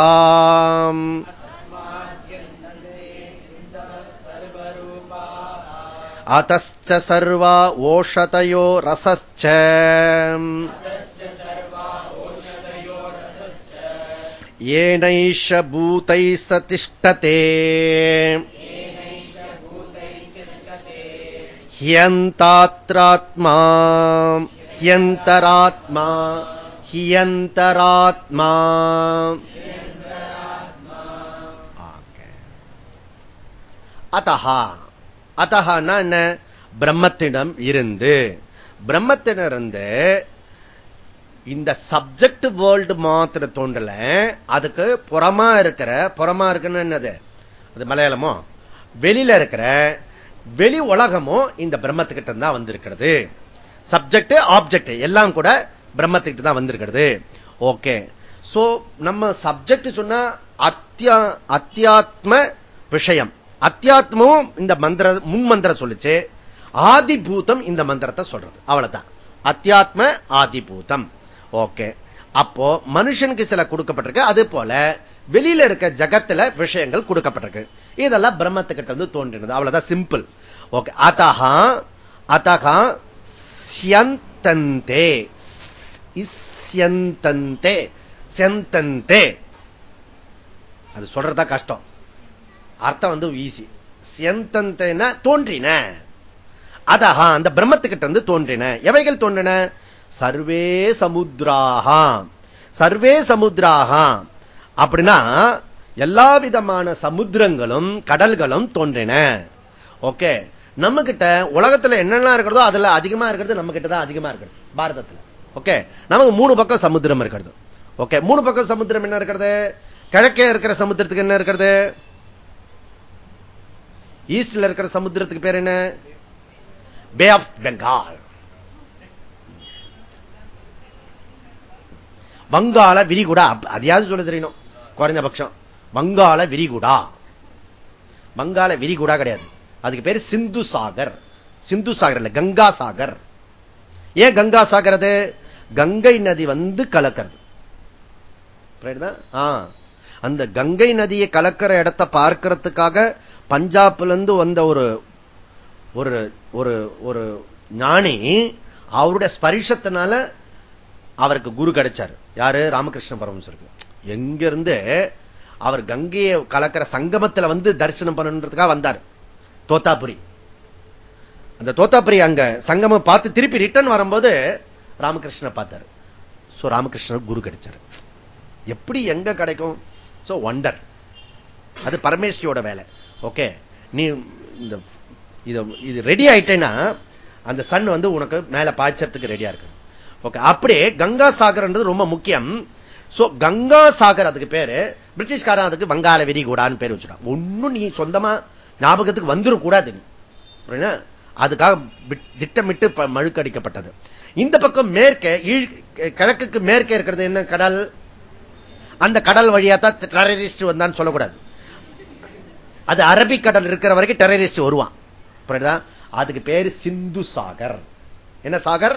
अतश्च सर्वा ओषतयो रसश्च ஏனைஷ பூதை சதிஷ்டதே ஹியந்தாத்ராத்மா ஹியந்தராத்மா ஹியந்தராத்மா அத்தஹா அத்தஹான்னா என்ன பிரம்மத்திடம் இருந்து பிரம்மத்தினிருந்து இந்த சப்ஜெக்ட் வேர்ல்டு மாத்திர தோன்றல அதுக்கு புறமா இருக்கிற புறமா இருக்குன்னு என்னது? அது மலையாளமோ? வெளியில இருக்கிற வெளி உலகமும் இந்த பிரம்மத்துக்கிட்ட தான் வந்திருக்கிறது. சப்ஜெக்ட் ஆப்ஜெக்ட் எல்லாம் கூட பிரம்மத்துக்கிட்ட தான் வந்திருக்கிறது. ஓகே சோ நம்ம சப்ஜெக்ட் சொன்னா அத்தியா அத்தியாத்ம விஷயம். அத்தியாத்மமும் இந்த மந்திர முன் மந்திரம் சொல்லிச்சு. ஆதிபூதம் இந்த மந்திரத்தை சொல்றது. அவ்வளவுதான். அத்தியாத்ம ஆதிபூதம். ஓகே. அப்போ மனுஷனுக்கு சில கொடுக்கப்பட்டிருக்கு. அது போல வெளியில இருக்க ஜகத்துல விஷயங்கள் கொடுக்கப்பட்டிருக்கு. இதெல்லாம் பிரம்மத்துக்கிட்ட வந்து தோன்றினது. அவ்வளவுதான் சிம்பிள். ஓகே. அத்தகா அத்தகா சியந்தந்தே சியந்தந்தே செந்தந்தே அது சொல்றதா கஷ்டம். அர்த்தம் வந்து ஈஸி சியந்தந்தேன்னா தோன்றின. அதஹா அந்த பிரம்மத்துக்கிட்ட வந்து தோன்றின. எவைகள் தோன்றின? சர்வே சமுத்ராகா சர்வே சமுத்ராகா அப்படின்னா எல்லா விதமான சமுத்திரங்களும் கடல்களும் தோன்றின. ஓகே. நம்ம கிட்ட உலகத்துல என்னெல்லாம் இருக்கிறதோ அதுல அதிகமா இருக்கிறது நம்ம கிட்ட தான் அதிகமா இருக்கிறது பாரதத்துல. ஓகே. நமக்கு மூணு பக்கம் சமுத்திரம் இருக்கிறது. ஓகே. மூணு பக்கம் சமுத்திரம் என்ன இருக்கிறது? கிழக்கே இருக்கிற சமுத்திரத்துக்கு என்ன இருக்கிறது? ஈஸ்ட்ல இருக்கிற சமுத்திரத்துக்கு பேர் என்ன? Bay of Bengal. வங்காள விரிகுடா. அதையாவது சொல்ல தெரியணும் குறைஞ்சபட்சம் வங்காள விரிகுடா. வங்காள விரிகுடா கிடையாது. அதுக்கு பேரு சிந்து சாகர். சிந்து சாகர் இல்ல கங்கா சாகர். ஏன் கங்கா சாகர் அது கங்கை நதி வந்து கலக்கிறது. அந்த கங்கை நதியை கலக்கிற இடத்தை பார்க்கறதுக்காக பஞ்சாப்ல இருந்து வந்த ஒரு ஒரு ஒரு ஒரு ஞானி அவருடைய ஸ்பரிஷத்தினால அவருக்கு குரு கிடைச்சாரு. யாரு? ராமகிருஷ்ண பரமசருக்கு எங்கிருந்து அவர் கங்கையை கலக்கிற சங்கமத்தில் வந்து தரிசனம் பண்ணணுன்றதுக்காக வந்தார். தோத்தாபுரி. அந்த தோத்தாபுரி அங்க சங்கமம் பார்த்து திருப்பி ரிட்டர்ன் வரும்போது ராமகிருஷ்ண பார்த்தாரு. சோ ராமகிருஷ்ணர் குரு கிடைச்சாரு. எப்படி எங்க கிடைக்கும்? சோ ஒண்டர் அது பரமேஸ்வரியோட வேலை. ஓகே நீ இந்த இது ரெடி ஆயிட்டேன்னா அந்த சன் வந்து உனக்கு மேல பாய்ச்சறதுக்கு ரெடியா இருக்கு ஓகே அப்படியே கங்கா சாகர்ன்றது ரொம்ப முக்கியம். சோ கங்கா சாகர் அதுக்கு பேரு. பிரிட்டிஷ்காரன் அதுக்கு வங்காள விரிகூடான்னு பேர் வச்சுட்டான் ஒன்னும் நீ சொந்தமா ஞாபகத்துக்கு வந்துடக்கூடாது அதுக்காக திட்டமிட்டு மழுக்கடிக்கப்பட்டது. இந்த பக்கம் மேற்கே கிழக்குக்கு மேற்கே இருக்கிறது என்ன கடல்? அந்த கடல் வழியா தான் டெரரிஸ்ட் வந்தான்னு சொல்லக்கூடாது. அது அரபிக் கடல் இருக்கிற வரைக்கும் டெரரிஸ்ட் வருவான். அதுக்கு பேரு சிந்து சாகர். என்ன சாகர்?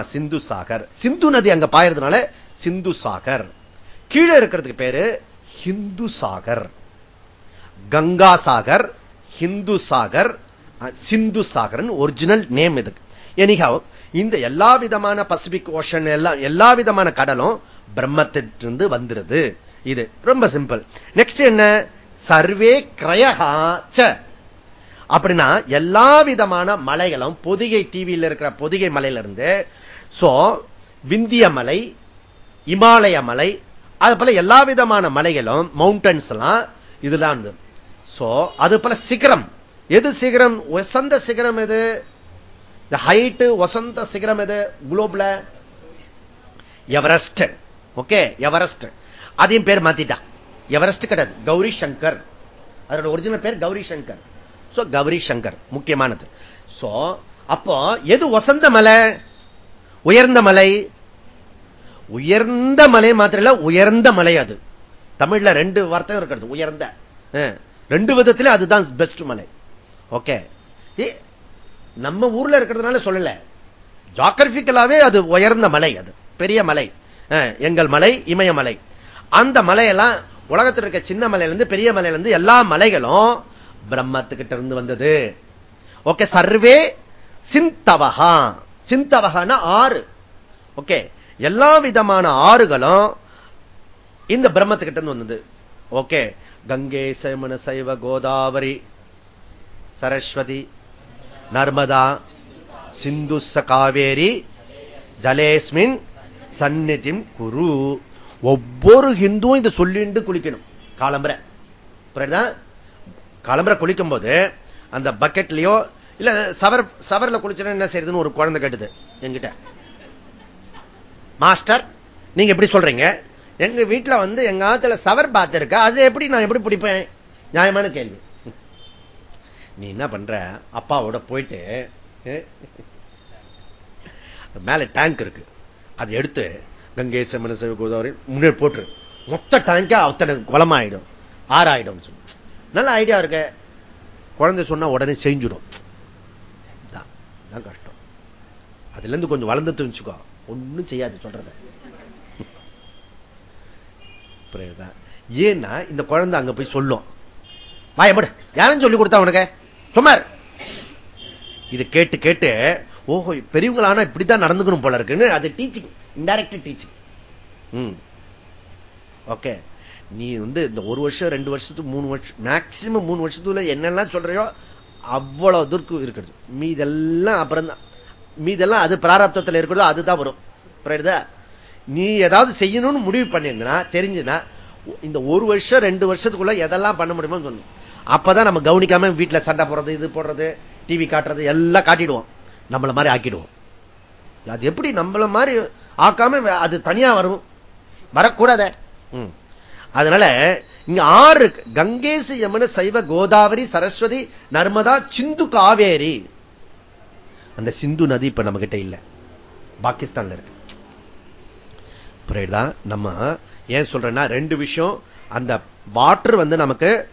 சிந்து சாகர். சிந்து நதி அங்க பாயறதுனால சிந்து சாகர். கீழே இருக்கிறதுக்கு பேரு ஹிந்து சாகர். கங்கா சாகர் ஹிந்து சாகர் சிந்து சாகர் ஒரிஜினல் நேம் இதுக்கு எனிகாவ் இந்த எல்லா விதமான பசிபிக் ஓஷன் எல்லாம் எல்லா விதமான கடலும் பிரம்மத்திலிருந்து வந்துருது. இது ரொம்ப சிம்பிள் நெக்ஸ்ட் என்ன? சர்வே கிரயகா அப்படின்னா எல்லா விதமான மலைகளும் பொதிகை டிவியில் இருக்கிற பொதிகை மலையிலிருந்து சோ விந்திய மலை இமாலய மலை அது போல எல்லா விதமான மலைகளும் மவுண்டன்ஸ் எல்லாம் இதுதான் சோ அது போல சிகரம். எது சிகரம்? வசந்த சிகரம் எது? ஹைட்டு வசந்த சிகரம் எது? குளோப்ல எவரெஸ்ட் ஓகே எவரெஸ்ட் அதையும் பேர் மாத்திட்டான் எவரெஸ்ட் கிடையாது. கௌரி சங்கர். அதோட ஒரிஜினல் பேர் கௌரி சங்கர். கௌரி சங்கர் முக்கியமானது. சோ அப்போ எது வசந்த மலை? உயர்ந்த மலை? உயர்ந்த மலை மாத்திரம் உயர்ந்த மலை அது. தமிழ்ல ரெண்டு வார்த்தை இருக்கிறது உயர்ந்த. ரெண்டு விதத்திலே அதுதான் பெஸ்ட் மலை. ஓகே நம்ம ஊர்ல இருக்கிறதுனால சொல்லல. ஜாகிரபிக்கலாவே அது உயர்ந்த மலை அது பெரிய மலை. எங்கள் மலை இமயமலை. அந்த மலையெல்லாம் உலகத்தில் இருக்க சின்ன மலையிலிருந்து பெரிய மலையிலிருந்து எல்லா மலைகளும் பிரம்மத்துக்கிட்ட இருந்து வந்தது. ஓகே சர்வே சிந்தவகா சிந்தவகான ஆறு. ஓகே எல்லா விதமான ஆறுகளும் இந்த பிரம்மத்துக்கிட்ட இருந்து வந்தது. ஓகே கங்கை சமண சைவ கோதாவரி சரஸ்வதி நர்மதா சிந்து காவேரி ஜலேஸ்மின் சந்நிதிம் குரு. ஒவ்வொரு ஹிந்துவும் இதை சொல்லிண்டு குளிக்கணும். காலம்பரை. கிளம்புற குளிக்கும் போது அந்த பக்கெட்லயோ இல்ல சவர் சவர்ல குளிச்சா என்ன செய்யறதுன்னு ஒரு குழந்தை கேட்டுது என்கிட்ட. மாஸ்டர் நீங்க எப்படி சொல்றீங்க? எங்க வீட்டுல வந்து எங்க ஆத்துல சவர் பாத் இருக்கா? அது எப்படி நான் எப்படி பிடிப்பேன்? நியாயமான கேள்வி. நீ என்ன பண்ற? அப்பாவோட போயிட்டு மேல டேங்க் இருக்கு. அதை எடுத்து கங்கை சமண சிவ கோதாவரி முன்னாடி போட்டு மொத்த டேங்கா அத்தனை குளமாயிடும் ஆறாயிடும் நல்ல ஐடியா இருக்கு. குழந்தை சொன்னா உடனே செஞ்சிடும். கஷ்டம். அதுல இருந்து கொஞ்சம் வளர்ந்துட்டு வச்சுக்கோ ஒன்னும் செய்யாது சொல்றத. ஏன்னா இந்த குழந்தை அங்க போய் சொல்லும். வாயப்படு யாரும் சொல்லி கொடுத்தா உனக்கு? சுமார் இது கேட்டு கேட்டு ஓஹோ பெரியவங்களானா இப்படித்தான் நடந்துக்கணும் போல இருக்குன்னு அது டீச்சிங் இன்டைரக்ட் டீச்சிங் ஓகே நீ வந்து இந்த ஒரு வருஷம் ரெண்டு வருஷத்துக்கு மூணு வருஷம் மேக்சிமம் மூணு வருஷத்துல என்னெல்லாம் சொல்றையோ அவ்வளவு துர்க்கு இருக்கிறது. மீதெல்லாம் அப்புறம் தான். மீதெல்லாம் அது பிராரப்தத்தில் இருக்கிறதோ அதுதான் வரும். நீ ஏதாவது செய்யணும்னு முடிவு பண்ணியிருந்தனா தெரிஞ்சுனா இந்த ஒரு வருஷம் ரெண்டு வருஷத்துக்குள்ள எதெல்லாம் பண்ண முடியுமோ சொல்லணும் அப்பதான் நம்ம கவனிக்காம வீட்டுல சண்டை போடுறது இது போடுறது டிவி காட்டுறது எல்லாம் காட்டிடுவோம். நம்மள மாதிரி ஆக்கிடுவோம். அது எப்படி நம்மள மாதிரி ஆக்காம அது தனியா வரும்? வரக்கூடாத. அதனால இங்க ஆறு இருக்கு. கங்கேசு யமுன சைவ கோதாவரி சரஸ்வதி நர்மதா சிந்து காவேரி. அந்த சிந்து நதி இப்ப நம்ம கிட்ட இல்ல. பாகிஸ்தான்ல இருக்கு. புரியுதா? நம்ம ஏன் சொல்றேன்னா ரெண்டு விஷயம். அந்த வாட்டர் வந்து நமக்கு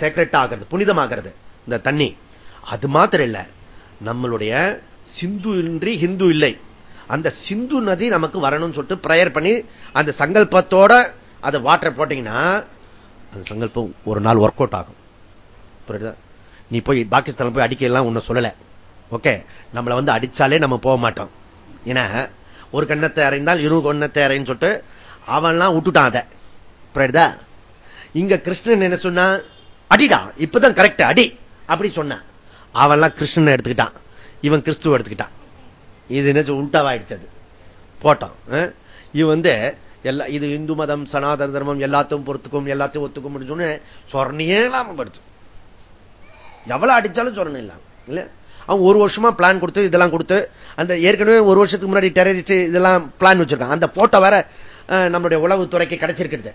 சேக்ரெட் ஆகிறது புனிதமாகிறது. இந்த தண்ணி. அது மாத்திரம் இல்ல. நம்மளுடைய சிந்து இன்றி ஹிந்து இல்லை. அந்த சிந்து நதி நமக்கு வரணும்னு சொல்லிட்டு பிரேயர் பண்ணி அந்த சங்கல்பத்தோட அதை வாட்டரை போட்டீங்கன்னா அந்த சங்கல்பம் ஒரு நாள் ஒர்க் அவுட் ஆகும். புரியுதா? நீ போய் பாகிஸ்தான் போய் அடிக்கலாம் உன்ன சொல்லல. ஓகே நம்மளை வந்து அடிச்சாலே நம்ம போக மாட்டோம். ஏன்னா ஒரு கண்ணத்தை அறைந்தால் இரு கண்ணத்தை அறைன்னு சொல்லிட்டு அவன்லாம் விட்டுட்டான் அதை. புரியுதா? இங்க கிருஷ்ணன் என்ன சொன்னா அடிடா இப்பதான் கரெக்ட் அடி. அப்படி சொன்னான் அவன்லாம் கிருஷ்ணன் எடுத்துக்கிட்டான். இவன் கிறிஸ்துவ எடுத்துக்கிட்டான். இது என்ன உல்டாவாயிடுச்சு அது. போட்டோம் இவன் வந்து எல்லா இது இந்து மதம் சனாதன தர்மம் எல்லாத்தையும் பொறுத்துக்கும் எல்லாத்தையும் ஒத்துக்கும் சொன்னு சொரணையே இல்லாம படுத்து எவ்வளவு அடிச்சாலும் சொரணை இல்லாம இல்ல அவன் ஒரு வருஷமா பிளான் கொடுத்து இதெல்லாம் கொடுத்து அந்த ஏற்கனவே ஒரு வருஷத்துக்கு முன்னாடி டெரரிஸ்ட் இதெல்லாம் பிளான் வச்சிருக்கான் அந்த போட்டோ வேற நம்மளுடைய உளவுத்துறைக்கு கிடைச்சிருக்கிறது.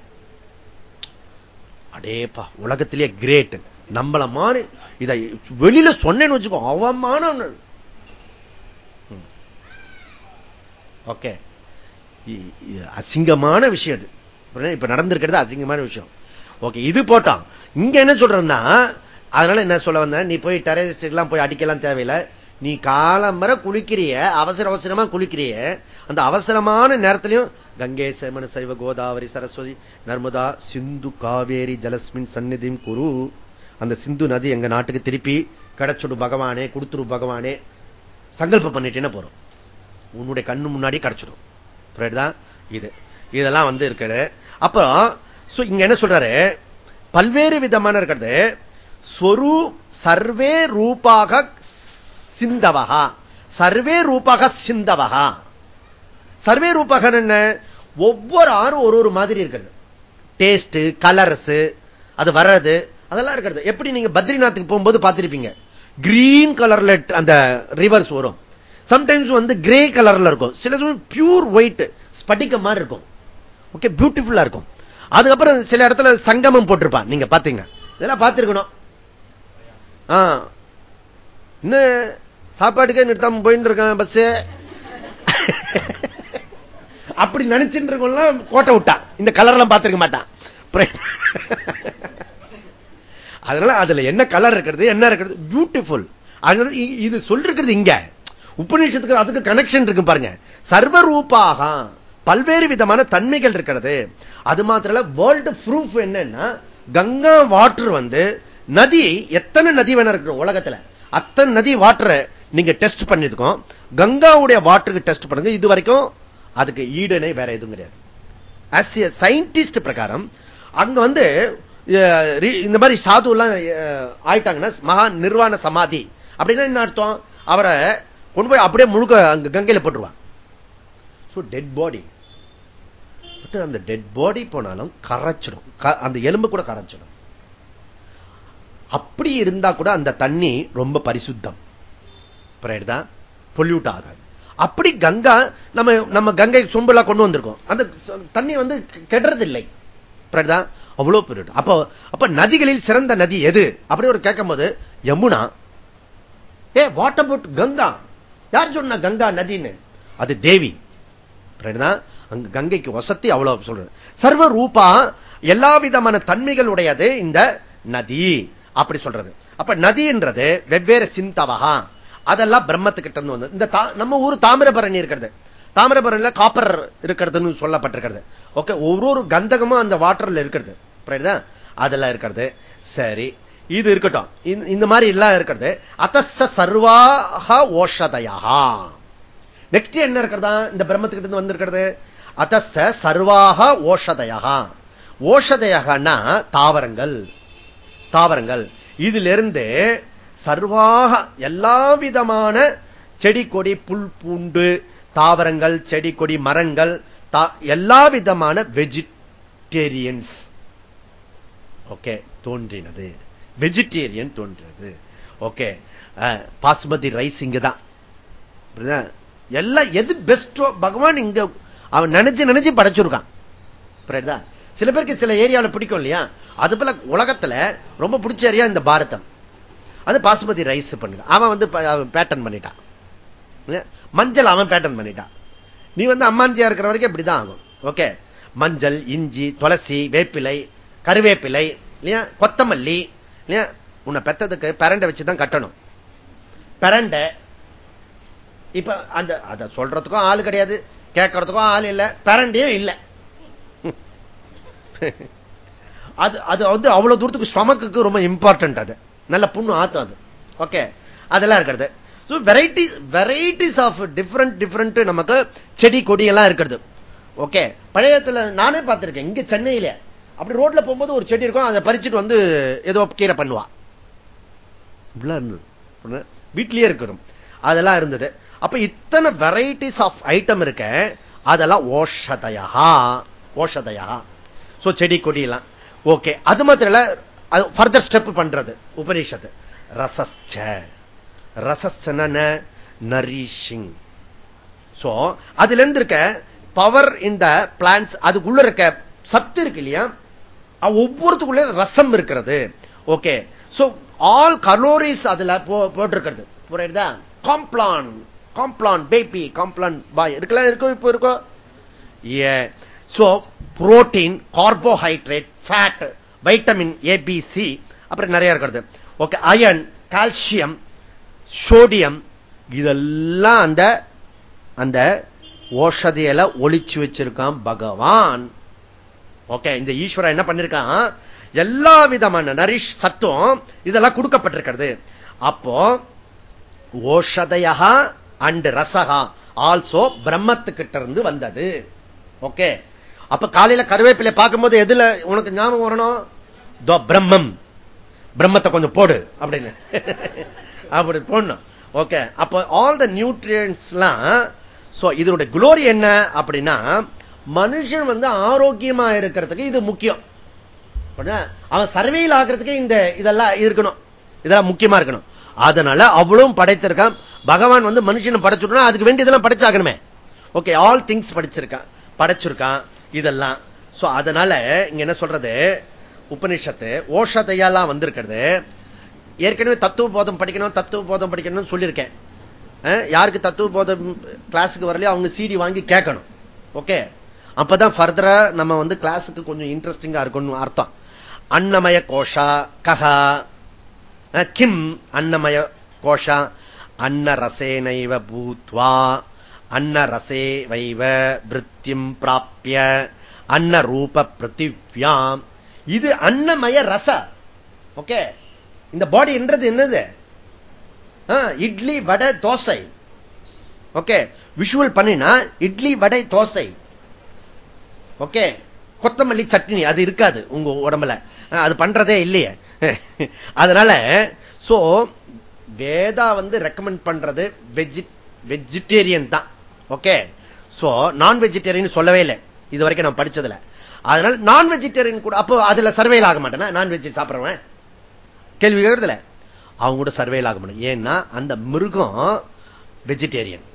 அடேப்பா உலகத்திலேயே கிரேட் நம்மள மாறி இதை வெளியில சொன்னேன்னு வச்சுக்கோ அவமான ஓகே. அசிங்கமான விஷயம் அது. இப்ப நடந்திருக்கிறது அசிங்கமான விஷயம். ஓகே இது போட்டான் இங்க என்ன சொல்றேன்னா அதனால என்ன சொல்ல வந்த நீ போய் டெரரிஸ்ட் எல்லாம் போய் அடிக்கலாம் தேவையில்லை. நீ காலம்பர குளிக்கிறிய அவசர அவசரமா குளிக்கிறிய அந்த அவசரமான நேரத்திலையும் கங்கை சேமன சைவ கோதாவரி சரஸ்வதி நர்மதா சிந்து காவேரி ஜலஸ்மின் சந்நிதியும் குரு. அந்த சிந்து நதி எங்க நாட்டுக்கு திருப்பி கிடைச்சுடு பகவானே கொடுத்துரு பகவானே சங்கல்பம் பண்ணிட்டேன்னு போறோம். உன்னுடைய கண்ணு முன்னாடி கிடைச்சிடும். புரியுதுதான் இது. இதெல்லாம் வந்து இருக்குது. அப்புறம் இங்க என்ன சொல்றாரு? பல்வேறு விதமான இருக்கிறது. ஸ்வரூ சர்வே ரூபாக சிந்தவகா. சர்வே ரூபாக சிந்தவகா. சர்வே ரூபாக என்ன? ஒவ்வொரு ஆறும் ஒரு ஒரு மாதிரி இருக்கிறது டேஸ்ட் கலர்ஸ் அது வர்றது அதெல்லாம் இருக்கிறது. எப்படி நீங்க பத்ரிநாத்துக்கு போகும்போது பார்த்திருப்பீங்க? கிரீன் கலர்ல அந்த ரிவர்ஸ் வரும். சம்டைம்ஸ் வந்து கிரே கலர்ல இருக்கும். சில சமயம் பியூர் ஒயிட் ஸ்பட்டிக்க மாதிரி இருக்கும். ஓகே பியூட்டிஃபுல்லா இருக்கும். அதுக்கப்புறம் சில இடத்துல சங்கமம் போட்டிருப்பான். நீங்க பாத்தீங்க. இதெல்லாம் பார்த்திருக்கணும். இன்னும் சாப்பாட்டுக்கே நிறுத்தாம போயிட்டு இருக்கேன் பஸ் அப்படி நினைச்சுட்டு இருக்கோம்லாம் கோட்டை விட்டான் இந்த கலர்லாம் பார்த்திருக்க மாட்டான். அதனால அதுல என்ன கலர் இருக்கிறது என்ன இருக்கிறது? பியூட்டிஃபுல் அதனால இது சொல்றது இங்க. உபநிஷத்துக்கு அதுக்கு கனெக்ஷன் இருக்கு பாருங்க. சர்வரூபாக பல்வேறு விதமான தன்மைகள் இருக்கிறது. அது மாத்திரம் வேர்ல்டு ப்ரூஃப் என்னன்னா கங்கா வாட்டர் வந்து நதி எத்தனை நதி வேணா இருக்கு உலகத்துல. அத்தனை நதி வாட்டரை நீங்க டெஸ்ட் பண்ணிருக்கோம் கங்காவுடைய வாட்டருக்கு டெஸ்ட் பண்ணுங்க. இது வரைக்கும் அதுக்கு ஈடனை வேற எதுவும் கிடையாது. சயின்டிஸ்ட் பிரகாரம் அங்க வந்து இந்த மாதிரி சாது எல்லாம் ஆயிட்டாங்கன்னா மகா நிர்வாண சமாதி. அப்படின்னா என்ன அர்த்தம்? அவரை கொண்டு போய் அப்படியே முழுக்க அங்க கங்கையில போட்டுருவான். டெட் பாடி அந்த டெட் பாடி போனாலும் கரைச்சிடும். அந்த எலும்பு கூட கரைச்சிடும். அப்படி இருந்தா கூட அந்த தண்ணி ரொம்ப பரிசுத்தம். பொல்யூட் ஆகாது. அப்படி கங்கா நம்ம நம்ம கங்கை சொம்புலா கொண்டு வந்திருக்கோம். அந்த தண்ணி வந்து கெடுறதில்லை. அவ்வளவு பெரிய அப்போ அப்ப நதிகளில் சிறந்த நதி எது? அப்படி ஒரு கேட்கும் போது யமுனா. ஏ வாட் அபவுட் கங்கா. யார் சொன்ன கங்கா நதின்னு? அது தேவி. அங்க கங்கைக்கு வசதி அவ்வளவு சொல்றது சர்வ ரூபா எல்லா விதமான தன்மைகள் உடையது இந்த நதி. அப்படி சொல்றது. அப்ப நதின்றது வெவ்வேறு சிந்தவகா. அதெல்லாம் பிரம்மத்துக்கிட்ட இருந்து வந்து இந்த நம்ம ஊர் தாமிரபரணி இருக்கிறது. தாமிரபரணில காப்பர் இருக்கிறதுன்னு சொல்லப்பட்டிருக்கிறது. ஓகே ஒவ்வொரு ஒரு கந்தகமும் அந்த வாட்டர்ல இருக்கிறது. அதெல்லாம் இருக்கிறது. சரி இது இருக்கட்டும். இந்த மாதிரி எல்லாம் இருக்கிறது. அத்த சர்வாக ஓஷதையா நெக்ஸ்ட் என்ன இருக்கிறதா? இந்த பிரம்மத்துக்கிட்ட வந்திருக்கிறது. அத்த சர்வாக ஓஷதையா ஓஷதையகனா தாவரங்கள். தாவரங்கள். இதிலிருந்து சர்வாக எல்லா விதமான செடி கொடி புல் பூண்டு தாவரங்கள் செடி கொடி மரங்கள் எல்லா விதமான வெஜிடேரியன்ஸ் ஓகே தோன்றினது. வெஜிடேரியன் தோன்றது. ஓகே. பாசுமதி ரைஸ் இங்கதான். எல்லாம் எது பெஸ்டோ பகவான் இங்க அவன் நினைச்சு நினைச்சு படைச்சிருக்கான். சில பேருக்கு சில ஏரியாவில் பிடிக்கும் இல்லையா? அது போல உலகத்துல ரொம்ப பிடிச்ச ஏரியா இந்த பாரதம். அது பாசுமதி ரைஸ் பண்ணுங்க அவன் வந்து பேட்டர்ன் பண்ணிட்டான். மஞ்சள் அவன் பேட்டர்ன் பண்ணிட்டான். நீ வந்து அம்மாஞ்சியா இருக்கிற வரைக்கும் இப்படிதான் ஆகும். ஓகே. மஞ்சள் இஞ்சி துளசி வேப்பிலை கருவேப்பிலை இல்லையா? கொத்தமல்லி இல்லையா? உன்னை பெத்ததுக்கு பரண்டை வச்சுதான் கட்டணும். பரண்டை இப்ப அந்த அதை சொல்றதுக்கும் ஆள் கிடையாது கேட்கறதுக்கும் ஆள் இல்லை பரண்டியும் இல்லை. அது அது வந்து அவ்வளவு தூரத்துக்கு ஸ்வமக்கு ரொம்ப இம்பார்ட்டன்ட் அது. நல்ல புண்ணு ஆத்தம் அது. ஓகே? அதெல்லாம் இருக்கிறது. Varieties varieties of different different நமக்கு செடி கொடி எல்லாம் இருக்கிறது. ஓகே? பழையத்துல நானே பார்த்திருக்கேன். இங்க சென்னையில. அப்படி ரோட்ல போகும்போது ஒரு செடி இருக்கும் அதை பறிச்சுட்டு வந்து ஏதோ கீரை பண்ணுவா. வீட்லயே இருக்கணும். அதெல்லாம் இருந்தது. அப்ப இத்தனை வெரைட்டிஸ் ஆஃப் ஐட்டம் இருக்க அதெல்லாம் ஓஷதையா ஓஷதையா. சோ செடி கொடி எல்லாம் ஓகே அது மாத்திரம் ஃபர்தர் ஸ்டெப் பண்றது உபனிஷத்து ரசஸ்ச. ரசஸ்ன நரிஷிங் சோ அதுல இருந்து இருக்க பவர் இந்த பிளான்ஸ் அதுக்குள்ள இருக்க சத்து இருக்கு இல்லையா? ஒவ்வொருத்துக்குள்ள ரசம் இருக்கிறது. ஓகே. சோ ஆல் கலோரிஸ் அதுல போட்டிருக்கிறது. புரியுதா? Complan Complan baby Complan boy இருக்கலாம் இருக்கும் இப்போ இருக்கும் so protein carbohydrate fat vitamin A B C அப்புறம் நிறைய இருக்கிறது. ஓகே அயன் கால்சியம் சோடியம் இதெல்லாம் அந்த அந்த ஓஷதியில ஒழிச்சு வச்சிருக்கான் பகவான். ஓகே இந்த ஈஸ்வரன் என்ன பண்ணிருக்கான்? எல்லா விதமான நரிஷ் சத்துவம் இதெல்லாம் கொடுக்கப்பட்டிருக்கிறது. அப்போ ஓஷதையா அண்ட் ரசகா ஆல்சோ பிரம்மத்துக்கிட்ட இருந்து வந்தது. ஓகே. அப்ப காலையில கருவேப்பிலை பார்க்கும்போது எதுல உனக்கு ஞாபகம் வரணும்? பிரம்மம். பிரம்மத்தை கொஞ்சம் போடு அப்படின்னு. அப்படி போடணும். ஓகே. அப்ப ஆல் த நியூட்ரியன்ஸ்லாம் இதனுடைய குளோரி என்ன அப்படின்னா மனுஷன் வந்து ஆரோக்கியமா இருக்கிறதுக்கு இது முக்கியம். அவன் சர்வையில் ஆகிறதுக்கு இந்த இதெல்லாம் இருக்கணும். இதெல்லாம் முக்கியமா இருக்கணும். அதனால அவளும் படைத்திருக்கான். பகவான் வந்து மனுஷனை படைச்சுட்டா அதுக்கு வேண்டி இதெல்லாம் படைச்சாகணுமே. ஓகே ஆல் திங்ஸ் படிச்சிருக்கான். படைச்சிருக்கான். இதெல்லாம். அதனால இங்க என்ன சொல்றது? உபனிஷத்து ஓஷதையெல்லாம் வந்திருக்கிறது. ஏற்கனவே தத்துவ போதம் படிக்கணும் தத்துவ போதம் படிக்கணும்னு சொல்லியிருக்கேன். யாருக்கு தத்துவ போதம் கிளாஸுக்கு வரலையோ அவங்க சீடி வாங்கி கேட்கணும். ஓகே அப்பதான் ஃபர்தரா நம்ம வந்து கிளாஸுக்கு கொஞ்சம் இன்ட்ரெஸ்டிங்கா இருக்கும்னு அர்த்தம். அன்னமய கோஷா கஹா கிம் அன்னமய கோஷா அன்னரசேனைவ பூத்வா அன்னரசே வைவ விருத்தியும் பிராப்பிய அன்ன ரூப பிருத்திவியாம். இது அன்னமய ரச. ஓகே இந்த பாடி என்றது என்னது? இட்லி வடை தோசை. ஓகே விஷுவல் பண்ணினா இட்லி வடை தோசை. ஓகே? கொத்தமல்லி சட்னி அது இருக்காது உங்க உடம்புல. அது பண்றதே இல்லையே. அதனால சோ வேதா வந்து ரெக்கமெண்ட் பண்றது வெஜிடேரியன் தான். ஓகே? சோ நான் வெஜிடேரியன் சொல்லவே இல்லை. இது வரைக்கும் நான் படிச்சதுல. அதனால நான் வெஜிடேரியன் கூட அப்போ அதுல சர்வேல் ஆக மாட்டேன்? Non veg சாப்பிடுறவன்? கேள்வி கேட்கறதுல? அவங்க கூட சர்வேல் ஆக முடியும் ஏன்னா அந்த மிருகம் வெஜிடேரியன்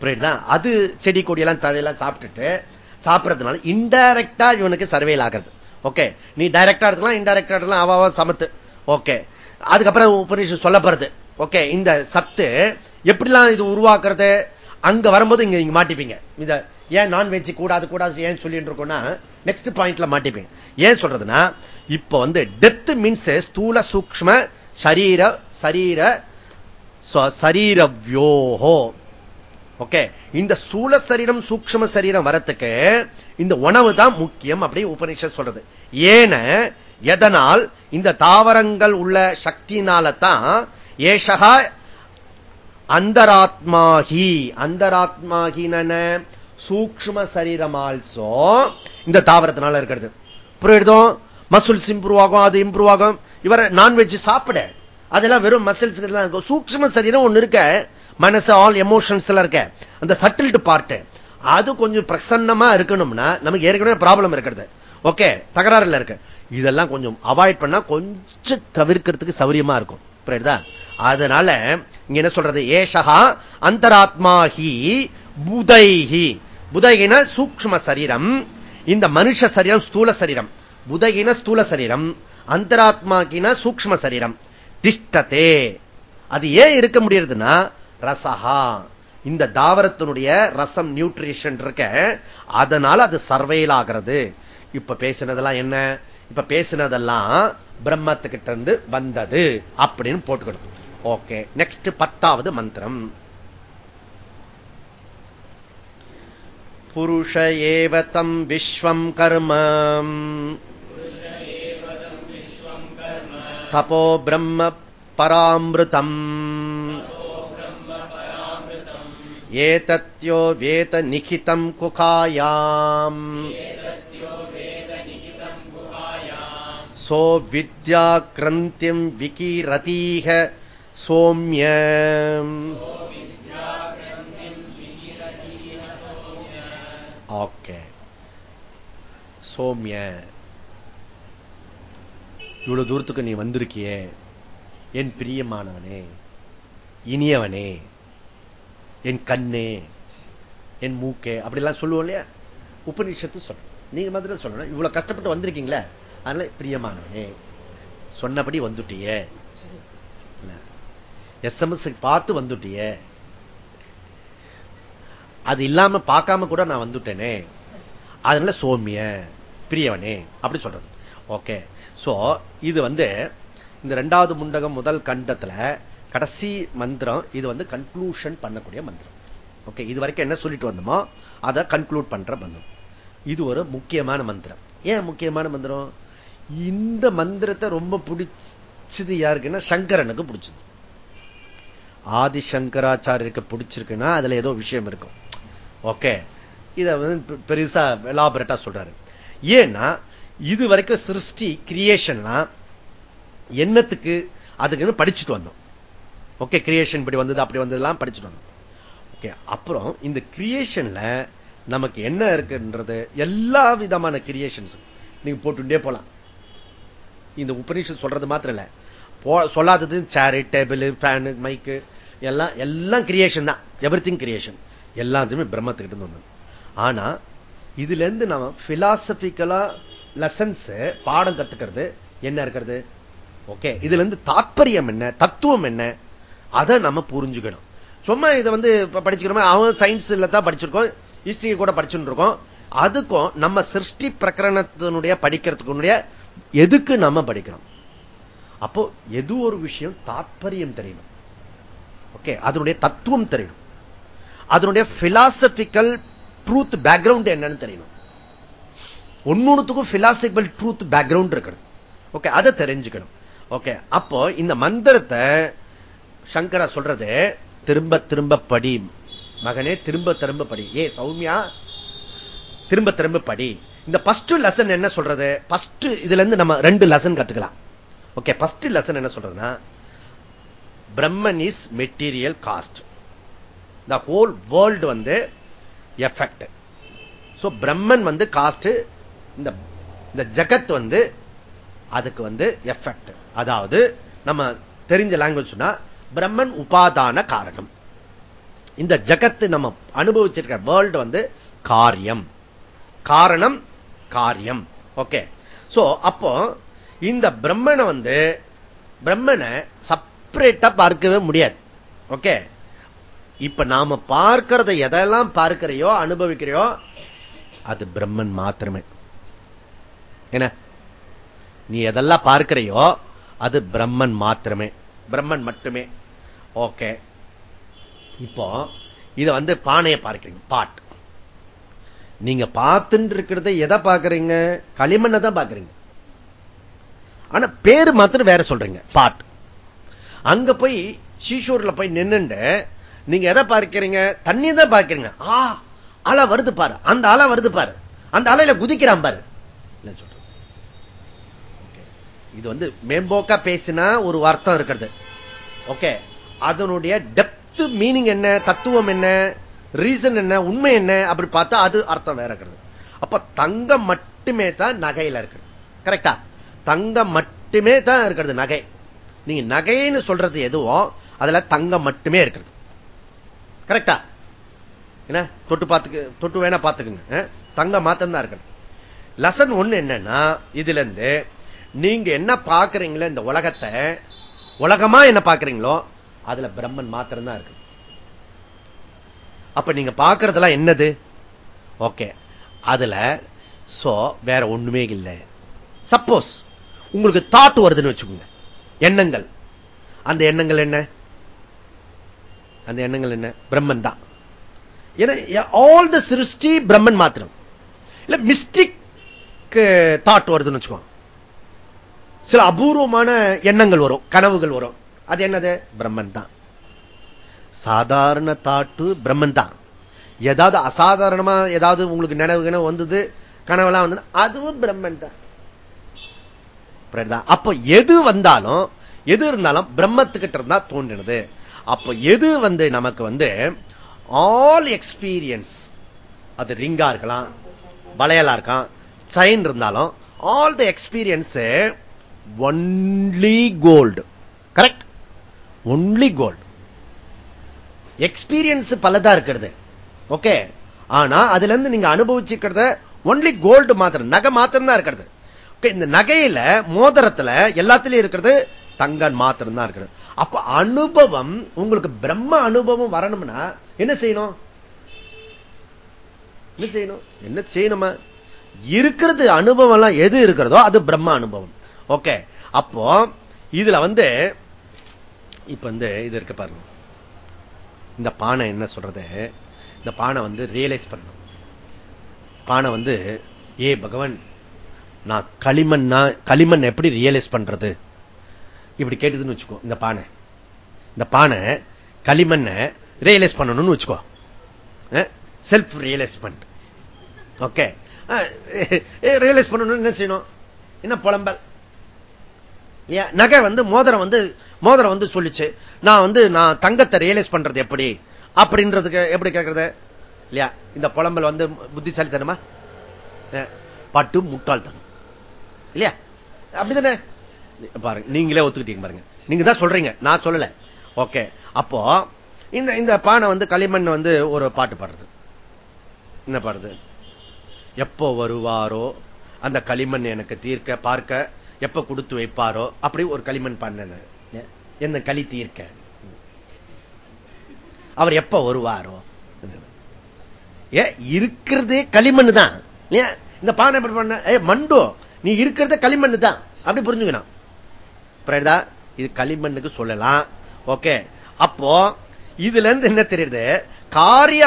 புரியுதுதான் அது செடி கொடியெல்லாம் தழையெல்லாம் சாப்பிட்டுட்டு சாப்பிடறதுனால இன்டைரக்டா இவனுக்கு சர்வேல் ஆகிறது. ஓகே நீ டைரக்டா எடுக்கலாம் இன்டைரக்டா எடுக்கலாம் அவாவா சமத்து. ஓகே அதுக்கப்புறம் உபநிஷம் சொல்லப்படுறது ஓகே இந்த சத்து எப்படிலாம் இது உருவாக்குறது? அங்க வரும்போது இங்க நீங்க மாட்டிப்பீங்க. இத ஏன் நான்வெஜ் கூடாது கூடாது ஏன் சொல்லிட்டு இருக்கோம்னா நெக்ஸ்ட் பாயிண்ட்ல மாட்டிப்பீங்க. ஏன் சொல்றதுன்னா இப்ப வந்து டெத் மீன்ஸ் ஸ்தூல சூக்ம சரீர சரீர சரீரவ்யோஹோ ஓகே இந்த சூழ சரீரம் சூக்ம சரீரம் வரத்துக்கு இந்த உணவு தான் முக்கியம் அப்படி உபநிஷம் சொல்றது. ஏன எதனால் இந்த தாவரங்கள் உள்ள சக்தினால தான் ஏஷகா அந்தராத்மாகி அந்தராத்மாகின சூக்ம சரீரம் ஆல்சோ இந்த தாவரத்தினால இருக்கிறது. புரியுதும் மசில்ஸ் இம்ப்ரூவ் ஆகும் அது இம்ப்ரூவ் ஆகும். இவரை நான்வெஜ் சாப்பிட. அதெல்லாம் வெறும் மசில்ஸ் சூக்ம சரீரம் ஒண்ணு இருக்க. மனசு ஆல் எமோஷன்ஸ் எல்லாம் இருக்க அந்த சட்டில்டு பார்ட் அது கொஞ்சம் பிரசன்னமா இருக்கணும்னா நமக்கு ஏற்கனவே ப்ராப்ளம் இருக்கிறது. ஓகே தகராறுல இருக்கு. இதெல்லாம் கொஞ்சம் அவாய்ட் பண்ணா கொஞ்சம் தவிர்க்கிறதுக்கு சௌரியமா இருக்கும். புரியுதா? அதனால இங்க என்ன சொல்றது? ஏஷகா அந்தராத்மாஹி புதைஹி. புதைகின சூக்ம சரீரம். இந்த மனுஷ சரீரம் ஸ்தூல சரீரம். புதகின ஸ்தூல சரீரம். அந்தராத்மாக்கின சூக்ம சரீரம். திஷ்டத்தே அது ஏன் இருக்க முடியறதுன்னா ரசஹா. இந்த தாவரத்தினுடைய ரசம் நியூட்ரிஷன் இருக்க அதனால அது சர்வைல் ஆகிறது. இப்ப பேசினதெல்லாம் என்ன? இப்ப பேசினதெல்லாம் பிரம்மத்துக்கிட்ட இருந்து வந்தது அப்படின்னு போட்டுக்கணும். ஓகே நெக்ஸ்ட் பத்தாவது மந்திரம். புருஷ ஏவதம் விஸ்வம் கர்ம. தபோ பிரம்ம பராமிருதம். ஏதத்யோ வேத நிகிதம் குகாயாம் சோ வித்யா கிரந்தியம் விகிரதீக சோமிய ஓகே சோம்ய இவ்வளவு தூரத்துக்கு நீ வந்திருக்கியே. என் பிரியமானவனே இனியவனே. என் கண்ணே என் மூக்கே அப்படிலாம் சொல்லுவோம் இல்லையா? உபநிஷத்து சொல்றேன் நீங்க மாதிரி சொல்லணும். இவ்வளவு கஷ்டப்பட்டு வந்திருக்கீங்களே? அதனால பிரியமானவனே சொன்னபடி வந்துட்டிய. எஸ்எம்எஸ் பார்த்து வந்துட்டிய. அது இல்லாம பார்க்காம கூட நான் வந்துட்டேனே. அதனால சோமிய பிரியவனே அப்படி சொல்றது. ஓகே சோ இது வந்து இந்த ரெண்டாவது முண்டகம் முதல் கண்டத்துல கடைசி மந்திரம் இது வந்து கன்க்ளூஷன் பண்ணக்கூடிய மந்திரம். ஓகே இது வரைக்கும் என்ன சொல்லிட்டு வந்தோமோ அதை கன்க்ளூட் பண்ற மந்திரம். இது ஒரு முக்கியமான மந்திரம். ஏன் முக்கியமான மந்திரம்? இந்த மந்திரத்தை ரொம்ப பிடிச்சது யாருக்குன்னா சங்கரனுக்கு பிடிச்சது. ஆதி சங்கராச்சாரியருக்கு பிடிச்சிருக்குன்னா அதுல ஏதோ விஷயம் இருக்கும். ஓகே இத வந்து பெருசா எலாபரேட்டா சொல்றாரு. ஏன்னா இது வரைக்கும் சிருஷ்டி கிரியேஷன்லாம் என்னத்துக்கு அதுக்குன்னு படிச்சுட்டு வந்தோம். ஓகே கிரியேஷன் இப்படி வந்தது அப்படி வந்ததுலாம் படிச்சுட்டு ஓகே அப்புறம் இந்த கிரியேஷன்ல நமக்கு என்ன இருக்குன்றது எல்லா விதமான கிரியேஷன்ஸ் நீங்க போட்டுட்டே போலாம். இந்த உபநிஷம் சொல்றது மாத்திரம் இல்ல. சொல்லாதது சேரு டேபிள் ஃபேனு மைக்கு எல்லாம் எல்லாம் கிரியேஷன் தான். எவ்ரி திங் கிரியேஷன் எல்லாத்தையுமே பிரம்மத்துக்கிட்டு இருந்து வந்தது. ஆனா இதுல இருந்து நம்ம பிலாசபிக்கலா லெசன்ஸ் பாடம் கத்துக்கிறது என்ன இருக்கிறது? ஓகே இதுல இருந்து தாற்பயம் என்ன? தத்துவம் என்ன? அதை நம்ம புரிஞ்சுக்கணும். சும்மா இதை வந்து படிச்சுக்கிறோம்? அவன் சயின்ஸ்ல தான் படிச்சிருக்கோம். ஹிஸ்டரி கூட படிச்சுட்டு இருக்கோம் அதுக்கும் நம்ம சிருஷ்டி பிரகரணத்தினுடைய படிக்கிறதுக்கு எதுக்கு நம்ம படிக்கிறோம்? அப்போ எது ஒரு விஷயம்? தாற்பயம் தெரியணும். ஓகே அதனுடைய தத்துவம் தெரியணும். அதனுடைய பிலாசபிக்கல் ட்ரூத் பேக்ரவுண்ட் என்னன்னு தெரியணும். ஒன்னொன்னுத்துக்கும் பிலாசபிக்கல் ட்ரூத் பேக்ரவுண்ட் இருக்கணும். ஓகே அதை தெரிஞ்சுக்கணும். ஓகே அப்போ இந்த மந்திரத்தை சங்கர சொல்றது திரும்ப திரும்ப படி. மகனே திரும்ப திரும்ப படி. ஏ சௌமியா திரும்ப திரும்ப படி. இந்த பஸ்ட் லெசன் என்ன சொல்றது? பஸ்ட் இதுல இருந்து நம்ம ரெண்டு லெசன் கத்துக்கலாம். ஓகே பஸ்ட் லெசன் என்ன சொல்றதுன்னா Brahman is material cause the whole world வந்து எஃபெக்ட் சோ பிரம்மன் வந்து காஸ்ட் இந்த இந்த ஜகத் வந்து அதுக்கு வந்து எஃபெக்ட் அதாவது நம்ம தெரிஞ்ச லாங்குவேஜ் பிரம்மன் உபாதான காரணம். இந்த ஜகத்து நம்ம அனுபவிச்சிருக்க வேர்ல்டு வந்து காரியம். காரணம் காரியம். ஓகே சோ அப்போ இந்த பிரம்மனை வந்து பிரம்மனை செப்பரேட்டா பார்க்கவே முடியாது. ஓகே இப்ப நாம பார்க்கிறத எதெல்லாம் பார்க்கிறையோ அனுபவிக்கிறையோ அது பிரம்மன் மாத்திரமே. என்ன? நீ எதெல்லாம் பார்க்கிறையோ அது பிரம்மன் மாத்திரமே. பிரம்மன் மட்டுமே. ஓகே. இப்போ இத வந்து பானையை பார்க்கிறீங்க. பாட். நீங்க பார்த்துட்டு இருக்கிறத எதை பாக்குறீங்க களிமண்ணை தான் பாக்குறீங்க ஆனா பேரு மாத்திரம் வேற சொல்றீங்க. பாட். அங்க போய் சீஷூர்ல போய் நின்னுண்டு நீங்க எதை பார்க்கிறீங்க? தண்ணி தான் பார்க்கிறீங்க. ஆ அலை வருது பாரு. அந்த அலை வருது பாரு. அந்த அலையில குதிக்கிறான் பாரு. என்ன இது வந்து மேம்போக்கா பேசினா ஒரு அர்த்தம் இருக்கிறது. ஓகே. அதனுடைய டெப்த் மீனிங் என்ன தத்துவம் என்ன ரீசன் என்ன உண்மை என்ன அப்படி பார்த்தா அது அர்த்தம் வேற இருக்கிறது அப்ப தங்கம் மட்டுமே தான் நகையில இருக்குது. கரெக்டா தங்கம் மட்டுமே தான் இருக்கிறது நகை. நீங்க நகைன்னு சொல்றது எதுவும் அதுல தங்கம் மட்டுமே இருக்கிறது கரெக்டா என்ன? தொட்டு பார்த்துக்கு தொட்டு வேணா பார்த்துக்குங்க. தங்கம் மாத்தம் தான் இருக்கிறது லெசன் ஒண்ணு என்னன்னா இதுல இருந்து நீங்க என்ன பாக்குறீங்களோ இந்த உலகத்தை உலகமா என்ன பாக்குறீங்களோ அதுல பிரம்மன் மாத்திரம் தான் இருக்கு. அப்ப நீங்க பாக்குறதெல்லாம் என்னது? ஓகே. அதுல சோ வேற ஒண்ணுமே இல்லை. சப்போஸ் உங்களுக்கு தாட் வருதுன்னு வச்சுக்கோங்க. எண்ணங்கள். அந்த எண்ணங்கள் என்ன? அந்த எண்ணங்கள் என்ன? பிரம்மன் தான். ஏன்னா ஆல் த சிருஷ்டி பிரம்மன் மாத்திரம். இல்ல மிஸ்டிக் தாட் வருதுன்னு வச்சுக்கோங்க. சில அபூர்வமான எண்ணங்கள் வரும் கனவுகள் வரும். அது என்னது? பிரம்மன் தான் சாதாரண தாட்டு பிரம்மன் தான் ஏதாவது அசாதாரணமா ஏதாவது உங்களுக்கு நினைவு கனவு வந்தது கனவுலாம் வந்து அதுவும் பிரம்மன் தான் அப்ப எது வந்தாலும் எது இருந்தாலும் பிரம்மத்துக்கிட்ட இருந்தா தோன்றினது. அப்ப எது வந்து நமக்கு வந்து ஆல் எக்ஸ்பீரியன்ஸ் அது ரிங்கா இருக்கலாம் வளையலா இருக்கான் சைன் இருந்தாலும் all the experience only gold correct only gold experience பலதா இருக்கிறது. ஓகே ஆனா அதுல இருந்து நீங்க அனுபவிச்சிருக்கிறத ஒன்லி கோல்டு மாத்திரம் நகை மாத்திரம் தான் இருக்கிறது இந்த நகையில மோதிரத்துல எல்லாத்திலையும் இருக்கிறது தங்கன் மாத்திரம் தான் இருக்கிறது. அப்ப அனுபவம் உங்களுக்கு பிரம்ம அனுபவம் வரணும்னா என்ன செய்யணும்? என்ன செய்யணும்? என்ன செய்யணுமா? இருக்கிறது அனுபவம் எல்லாம் எது இருக்கிறதோ அது பிரம்ம அனுபவம். ஓகே அப்போ இதுல வந்து இப்ப வந்து இது இருக்க பாருங்க. இந்த பானை என்ன சொல்றது? இந்த பானை வந்து ரியலைஸ் பண்ணணும். பானை வந்து ஏ பகவான் நான் களிமண் களிமண் எப்படி ரியலைஸ் பண்றது? இப்படி கேட்டதுன்னு வச்சுக்கோ இந்த பானை. இந்த பானை களிமண்ணை ரியலைஸ் பண்ணணும்னு வச்சுக்கோ. செல்ஃப் ரியலைஸ்மெண்ட் ஓகே ரியலைஸ் பண்ணணும் என்ன செய்யணும்? என்ன புலம்பல்? நகை வந்து மோதிரம் வந்து மோதிரம் வந்து சொல்லிச்சு. நான் வந்து நான் தங்கத்தை ரியலைஸ் பண்றது எப்படி? அப்படின்றதுக்கு எப்படி கேட்கறது இல்லையா? இந்த புலம்பல் வந்து புத்திசாலித்தனமா? பட்டு முட்டாள்தனம். இல்லையா? அப்படிதானே? பாருங்க நீங்களே ஒத்துக்கிட்டீங்க பாருங்க. நீங்க தான் சொல்றீங்க. நான் சொல்லல. ஓகே. அப்போ இந்த இந்த பானை வந்து களிமண் வந்து ஒரு பாட்டு பாடுறது. என்ன பாடுறது? எப்போ வருவாரோ அந்த களிமண் எனக்கு தீர்க்க பார்க்க எப்ப கொடுத்து வைப்பாரோ அப்படி ஒரு களிமண் பண்ண என்ன களி தீர்க்க? அவர் எப்ப வருவாரோ? ஏ இருக்கிறதே களிமண் தான். இந்த பானை எப்படி பண்ண? ஏ மண்டோ நீ இருக்கிறத களிமண் தான். அப்படி புரிஞ்சுக்கணும். இது களிமண்ணுக்கு சொல்லலாம். ஓகே. அப்போ இதுல இருந்து என்ன தெரியுது? காரிய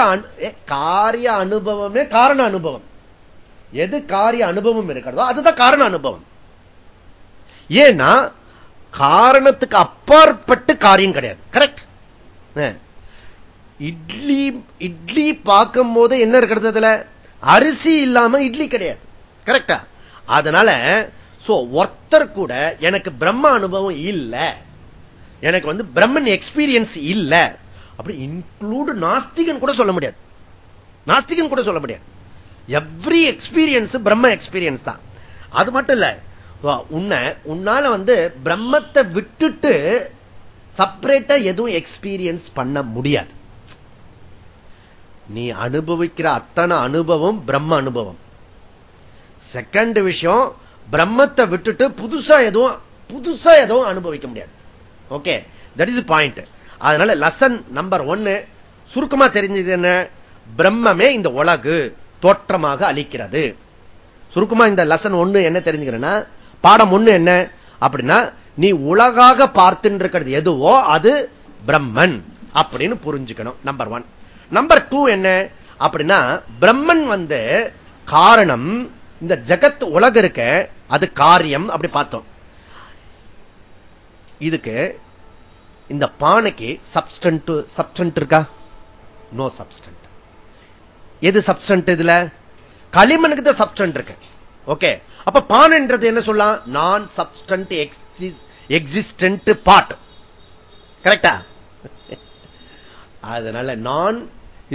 காரிய அனுபவமே காரண அனுபவம். எது காரிய அனுபவம் இருக்கிறதோ அதுதான் காரண அனுபவம். ஏன்னா காரணத்துக்கு அப்பாற்பட்டு காரியம் கிடையாது. கரெக்ட் இட்லி இட்லி பார்க்கும் போது என்ன இருக்கிறது அதுல? அரிசி இல்லாம இட்லி கிடையாது. கரெக்டா அதனால ஒருத்தர் கூட எனக்கு பிரம்ம அனுபவம் இல்லை. எனக்கு வந்து பிரம்மன் எக்ஸ்பீரியன்ஸ் இல்லை. அப்படி இன்க்ளூடு நாஸ்திகன் கூட சொல்ல முடியாது. நாஸ்திகன் கூட சொல்ல முடியாது. எவ்ரி எக்ஸ்பீரியன்ஸ் பிரம்ம எக்ஸ்பீரியன்ஸ் தான். அது மட்டும் இல்லை உன்னை உன்னால வந்து பிரம்மத்தை விட்டுட்டு செப்பரேட்டா எதுவும் எக்ஸ்பீரியன்ஸ் பண்ண முடியாது. நீ அனுபவிக்கிற அத்தனை அனுபவம் பிரம்ம அனுபவம். செகண்ட் விஷயம் பிரம்மத்தை விட்டுட்டு புதுசா எதுவும் புதுசா எதுவும் அனுபவிக்க முடியாது. ஓகே தட் இஸ் பாயிண்ட் அதனால லெசன் நம்பர் ஒன்னு சுருக்கமா தெரிஞ்சது என்ன? பிரம்மமே இந்த உலகு தோற்றமாக அளிக்கிறது. சுருக்கமா இந்த லெசன் ஒண்ணு என்ன தெரிஞ்சுக்கிறேன்னா பாடம் ஒண்ணு என்ன? அப்படின்னா நீ உலகாக பார்த்துட்டு இருக்கிறது எதுவோ அது பிரம்மன் அப்படின்னு புரிஞ்சுக்கணும் நம்பர் ஒன் நம்பர் டூ என்ன? அப்படின்னா பிரம்மன் வந்து காரணம் இந்த ஜகத் உலக இருக்க அது காரியம் அப்படி பார்த்தோம். இதுக்கு இந்த பானைக்கு சப்ஸ்டன்ட் சப்ஸ்டன்ட் இருக்கா? நோ சப்ஸ்டன்ட் எது சப்ஸ்டன்ட் இதுல? களிமனுக்கு தான் சப்ஸ்டன்ட் இருக்கு. ஓகே அப்ப பானைன்றது என்ன சொல்லலாம் நான் சப்ஸ்டன்ட் எக்ஸிஸ்டன்ட் பார்ட் கரெக்டா அதனால நான்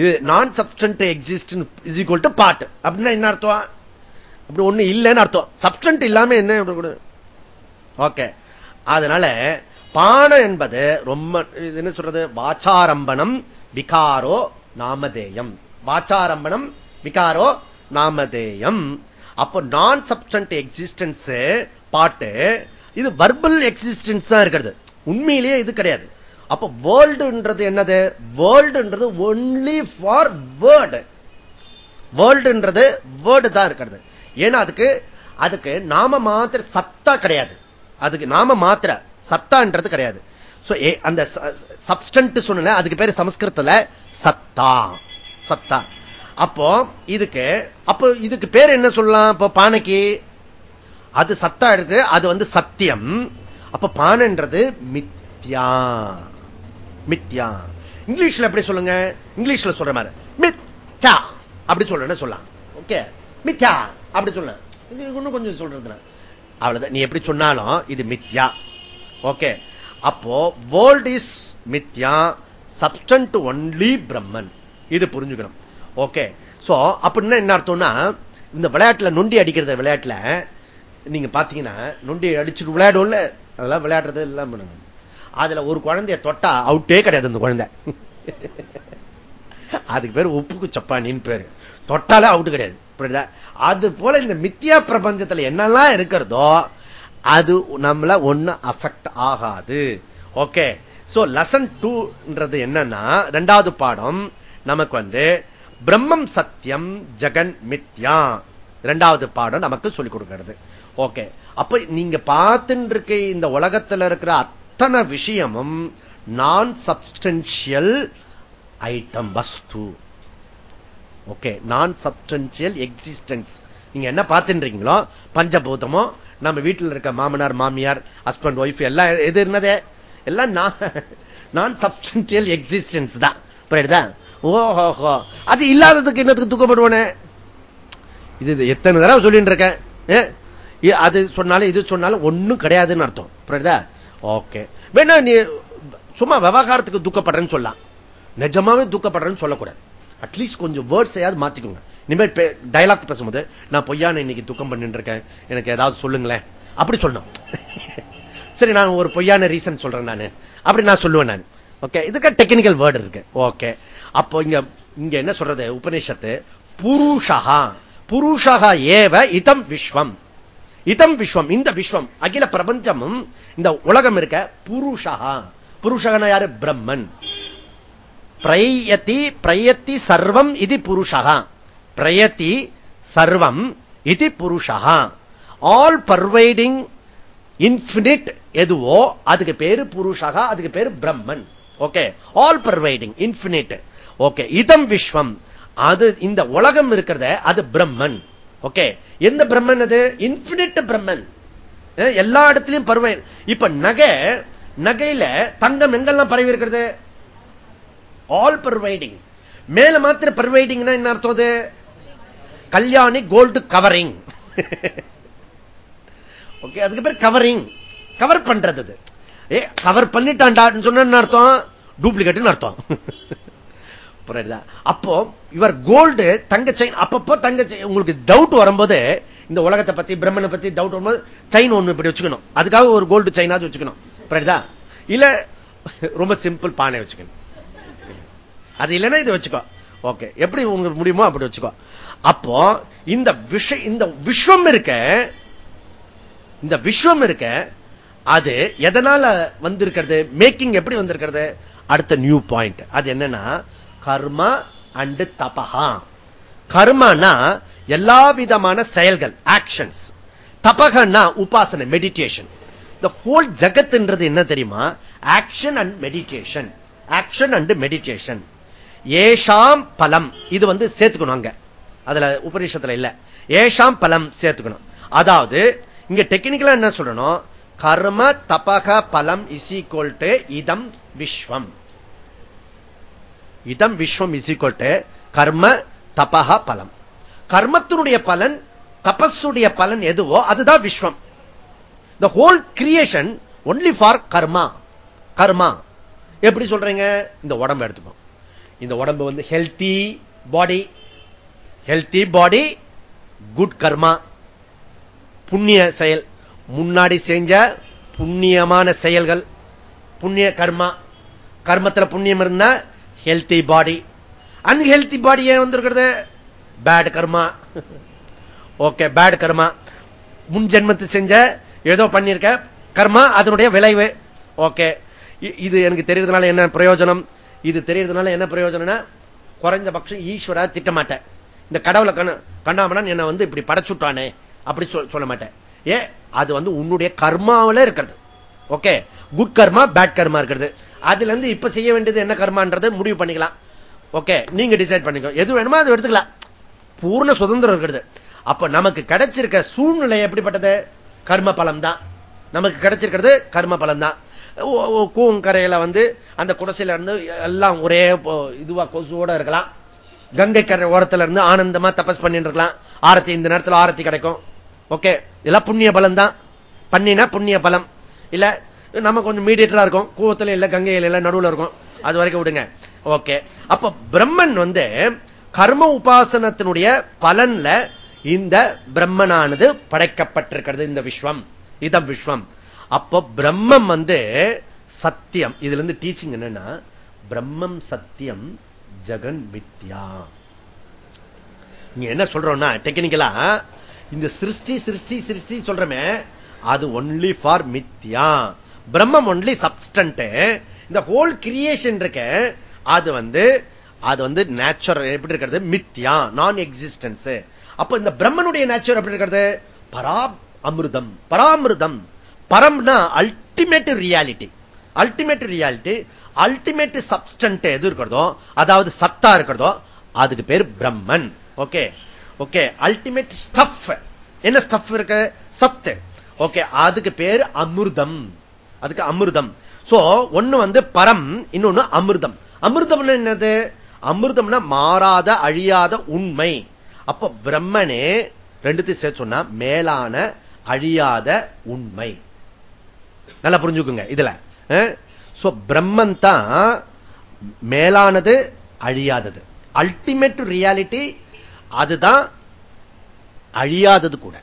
இது நான் substance exist is equal to part அப்படின்னா என்ன அர்த்தம்? அப்படி ஒண்ணு இல்லைன்னு அர்த்தம். சப்ஸ்டன்ட் இல்லாம என்ன ஓகே அதனால பானை என்பது ரொம்ப என்ன சொல்றது? வாச்சாரம்பணம் விகாரோ நாமதேயம். வாச்சாரம்பணம் விகாரோ நாமதேயம். அப்போ நான் சப்ஸ்டன்ட் எக்ஸிஸ்டன்ஸ் பாட்டு இது வர்பல் எக்ஸிஸ்டன்ஸ் தான் இருக்கிறது. உண்மையிலேயே இது கிடையாது. அப்ப வேர்ல்டுன்றது என்னது? வேர்ல்டுன்றது ஒன்லி ஃபார் வேர்டு வேர்ல்டுன்றது வேர்டு தான் இருக்கிறது. ஏன்னா அதுக்கு அதுக்கு நாம மாத்திர சத்தா கிடையாது. அதுக்கு நாம மாத்திர சத்தான்றது கிடையாது. அந்த சப்ஸ்டன்ட் சொன்ன அதுக்கு பேரு சமஸ்கிருத்துல சத்தா. சத்தா. அப்போ இதுக்கு அப்ப இதுக்கு பேர் என்ன சொல்லலாம்? இப்போ பானைக்கு அது சத்தா இருக்கு அது வந்து சத்தியம். அப்ப பானைன்றது மித்யா. மித்யா. இங்கிலீஷ்ல எப்படி சொல்லுங்க? இங்கிலீஷ்ல சொல்ற மாதிரி. மித்யா. அப்படி சொல்றேன்னு சொல்லலாம். ஓகே? மித்யா. அப்படி சொல்ல. இன்னும் கொஞ்சம் சொல்றது அவ்வளவுதான். நீ எப்படி சொன்னாலும் இது மித்யா. ஓகே? அப்போ வேர்ல்ட் இஸ் மித்யா. Substance only Brahman. இது புரிஞ்சுக்கணும். ஓகே சோ அப்படின்னா என்ன அர்த்தம்னா இந்த விளையாட்டுல நொண்டி அடிக்கிறத விளையாட்டுல நீங்க பாத்தீங்கன்னா நொண்டி அடிச்சுட்டு விளையாடும்ல அதெல்லாம் விளையாடுறது எல்லாம் பண்ணுங்க. அதுல ஒரு குழந்தைய தொட்டா அவுட்டே கிடையாது அந்த குழந்தை. அதுக்கு பேர் உப்புக்கு சப்பானின்னு பேரு. தொட்டாலே அவுட்டு கிடையாது. அது போல இந்த மித்தியா பிரபஞ்சத்துல என்னெல்லாம் இருக்கிறதோ அது நம்மள ஒண்ணு அஃபெக்ட் ஆகாது. ஓகே சோ லெசன் டூன்றது என்னன்னா ரெண்டாவது பாடம் நமக்கு வந்து பிரம்மம் சத்தியம் ஜெகன் மித்யா. இரண்டாவது பாடம் நமக்கு சொல்லிக் கொடுக்கிறது. ஓகே. அப்ப நீங்க பார்த்துட்டு இருக்க இந்த உலகத்தில் இருக்கிற அத்தனை விஷயமும் நான் சப்ஸ்டன்சியல் ஐட்டம் வஸ்து. ஓகே. நான் சப்ஸ்டன்சியல் எக்ஸிஸ்டன்ஸ் நீங்க என்ன பார்த்துன்றீங்களோ பஞ்சபூதமோ நம்ம வீட்டில் இருக்க மாமனார் மாமியார் ஹஸ்பண்ட் ஒய்ஃப் எல்லாம் எது இருந்ததே எல்லாம் நான் சப்ஸ்டன்சியல் எக்ஸிஸ்டன்ஸ் தான். புரியுதா? ஓஹோஹோ. அது இல்லாததுக்கு என்னத்துக்கு துக்கப்படுவானே? இது எத்தனை தடவை சொல்லிட்டு இருக்கேன். அது சொன்னாலும் இது சொன்னாலும் ஒன்னும் கிடையாதுன்னு அர்த்தம். புரியுதா? ஓகே. வேணா நீ சும்மா விவகாரத்துக்கு துக்கப்படுறேன்னு சொல்லலாம். நிஜமாவே துக்கப்படுறேன்னு சொல்லக்கூடாது. அட்லீஸ்ட் கொஞ்சம் வேர்ட்ஸ் ஏதாவது மாத்திக்கோங்க. இனிமேல் டைலாக் பேசும்போது நான் பொய்யான இன்னைக்கு துக்கம் பண்ணிட்டு இருக்கேன். எனக்கு ஏதாவது சொல்லுங்களேன். அப்படி சொல்லணும். சரி நான் ஒரு பொய்யான ரீசன் சொல்றேன் நான். அப்படி நான் சொல்லுவேன் நான். ஓகே இதுக்கு டெக்னிக்கல் வேர்டு இருக்கு. ஓகே அப்போ இங்க இங்க என்ன சொல்றது உபநிஷத்து? புருஷகா புருஷகா ஏவ இதம் விஸ்வம். இதம் விஸ்வம் இந்த விஸ்வம் அகில பிரபஞ்சமும் இந்த உலகம் இருக்க புருஷகா புருஷகன யாரு? பிரம்மன். பிரயத்தி பிரயத்தி சர்வம் இது புருஷகா பிரயத்தி சர்வம் இது புருஷகா ஆல் பர்வைடிங் இன்பினிட் எதுவோ அதுக்கு பேரு புருஷகா அதுக்கு பேரு Brahman. Okay all pervading infinite okay இதம் விஸ்வம் அது இந்த உலகம் இருக்கிறத அது பிரம்மன். ஓகே எந்த பிரம்மன் அது? இன்பினிட் பிரம்மன். எல்லா இடத்திலையும் பருவை இப்ப நகை நகையில தங்கம் எங்கெல்லாம் பரவி இருக்கிறது? ஆல் பர்வைடிங் மேல மாத்திர பர்வைடிங்னா என்ன அர்த்தம் அது? கல்யாணி கோல்டு கவரிங் ஓகே அதுக்கு பேர் கவரிங் கவர் பண்றது அது. ஏ கவர் பண்ணிட்டான்டா சொன்ன அர்த்தம்? டூப்ளிகேட் அர்த்தம். புரியுதா அப்போ இவர் கோல்டு தங்க செயின் அப்பப்போ தங்க உங்களுக்கு டவுட் வரும்போது இந்த உலகத்தை பத்தி பிரம்மனை பத்தி டவுட் வரும்போது செயின் ஒண்ணு இப்படி வச்சுக்கணும். அதுக்காக ஒரு கோல்டு செயினாவது வச்சுக்கணும். புரியுதா? இல்ல ரொம்ப சிம்பிள் பானை வச்சுக்கணும். அது இல்லைன்னா இதை வச்சுக்கோ. ஓகே எப்படி உங்களுக்கு முடியுமோ அப்படி வச்சுக்கோ. அப்போ இந்த விஷயம் இந்த விஸ்வம் இருக்க இந்த விஸ்வம் இருக்க அது எதனால வந்திருக்கிறது? மேக்கிங் எப்படி வந்திருக்கிறது? அடுத்த நியூ பாயிண்ட் அது என்னன்னா கர்மா அண்டு தபகா கர்மனா எல்லா விதமான செயல்கள் ஆக்ஷன்ஸ் தபகன்னா உபாசனை மெடிடேஷன் இந்த ஹோல் ஜகத்ன்றது என்ன தெரியுமா? Action and meditation action and meditation ஏஷாம் பலம். இது வந்து சேர்த்துக்கணும் அங்க. அதுல உபநிஷத்துல இல்ல. ஏஷாம் பலம் சேர்த்துக்கணும். அதாவது இங்க டெக்னிக்கலா என்ன சொல்லணும்? கர்ம தபக பலம் இஸ் ஈக்வல் டு இதம் விஸ்வம். இதம் விஸ்வம் இசிக்கொட்டு கர்ம தபக பலம். கர்மத்தினுடைய பலன் தபஸுடைய பலன் எதுவோ அதுதான் விஸ்வம். The whole creation only for karma. Karma. எப்படி சொல்றீங்க? இந்த உடம்பு எடுத்துப்போம் இந்த உடம்பு வந்து healthy body healthy body good karma. புண்ணிய செயல். முன்னாடி செஞ்ச புண்ணியமான செயல்கள். புண்ணிய கர்மா. கர்மத்தில் புண்ணியம் இருந்தா ஹெல்த்தி பாடி அன்ஹெல்தி பாடி ஏன் வந்திருக்கிறது? Bad karma okay bad karma முன் ஜென்மத்து செஞ்ச ஏதோ பண்ணிருக்க கர்மா அதனுடைய விளைவு. ஓகே இது எனக்கு தெரியறதுனால என்ன பிரயோஜனம்? இது தெரியறதுனால என்ன பிரயோஜனம்னா குறைஞ்சபட்சம் ஈஸ்வரா திட்டமாட்டேன் இந்த கடவுளை கண்ணாமனா என்னை வந்து இப்படி படைச்சுட்டானே அப்படி சொல்ல மாட்டேன். ஏ அது வந்து உன்னுடைய கர்மாவில இருக்கிறது. Okay good karma bad karma இருக்கிறது. அதுல இருந்து இப்ப செய்ய வேண்டியது என்ன கர்மான்றதை முடிவு பண்ணிக்கலாம். ஓகே நீங்க டிசைட் பண்ணிக்கோ. எது வேணுமோ அது எடுத்துக்கலாம். பூர்ண சுதந்திரம் இருக்கிறது. அப்ப நமக்கு கிடைச்சிருக்க சூழ்நிலை எப்படிப்பட்டது? கர்ம பலம் தான் நமக்கு கிடைச்சிருக்கிறது கர்ம பலம் தான் கூங்கரையில வந்து அந்த குடசையில இருந்து எல்லாம் ஒரே இதுவா கொசுவோட இருக்கலாம். கங்கை கரை ஓரத்துல இருந்து ஆனந்தமா தபஸ் பண்ணிட்டு இருக்கலாம். ஆரத்தி இந்த நேரத்தில் ஆரத்தி கிடைக்கும். ஓகே இதெல்லாம் புண்ணிய பலம் தான் பண்ணினா புண்ணிய பலம். இல்ல நம்ம கொஞ்சம் மீடியேட்டரா இருக்கும். கூவத்துல இல்ல கங்கையில இல்ல நடுவில் இருக்கும். அது வரைக்கும் விடுங்க. ஓகே. அப்ப பிரம்மன் வந்து கர்ம உபாசனத்தினுடைய பலன்ல இந்த பிரம்மனானது படைக்கப்பட்டிருக்கிறது. இந்த விஸ்வம். இதம் விஸ்வம். அப்போ பிரம்மம் வந்து சத்தியம். இதுல இருந்து டீச்சிங் என்னன்னா பிரம்மம் சத்தியம் ஜெகன் வித்யா நீங்க என்ன சொல்றோம்னா டெக்னிக்கலா இந்த சிருஷ்டி சிருஷ்டி சிருஷ்டி சொல்றமே அது ஒன்லி ஃபார் மித்யா. பிரம்மம் ஒன்லி சப்ஸ்டன்ட் இந்த ஹோல் கிரியேஷன் இருக்க அது வந்து அது வந்து நேச்சுரல் எப்படி இருக்கிறது? மித்யா நான் எக்ஸிஸ்டன்ஸ் அப்ப இந்த பிரம்மனுடைய நேச்சுரல் எப்படி இருக்கிறது? பரா அமிர்தம். பராமிருதம். பரம்னா ultimate reality ultimate reality ultimate substance எது இருக்கிறதோ அதாவது சத்தா இருக்கிறதோ அதுக்கு பேர் Brahman. Okay okay ultimate stuff என்ன ஸ்டப் இருக்கு? சத்து. ஓகே அதுக்கு பேர் அமிர்தம். அதுக்கு அமிர்தம். சோ ஒண்ணு வந்து பரம் இன்னொன்னு அமிர்தம். அமிர்தம் என்னது? அமிர்தம்னா மாறாத அழியாத உண்மை. அப்ப பிரம்மனே ரெண்டுத்தையும் சேர்த்து சொன்னா மேலான அழியாத உண்மை. நல்லா புரிஞ்சுக்குங்க இதுல. பிரம்மன் தான் மேலானது அழியாதது. அல்டிமேட் ரியாலிட்டி அதுதான் அழியாதது கூட.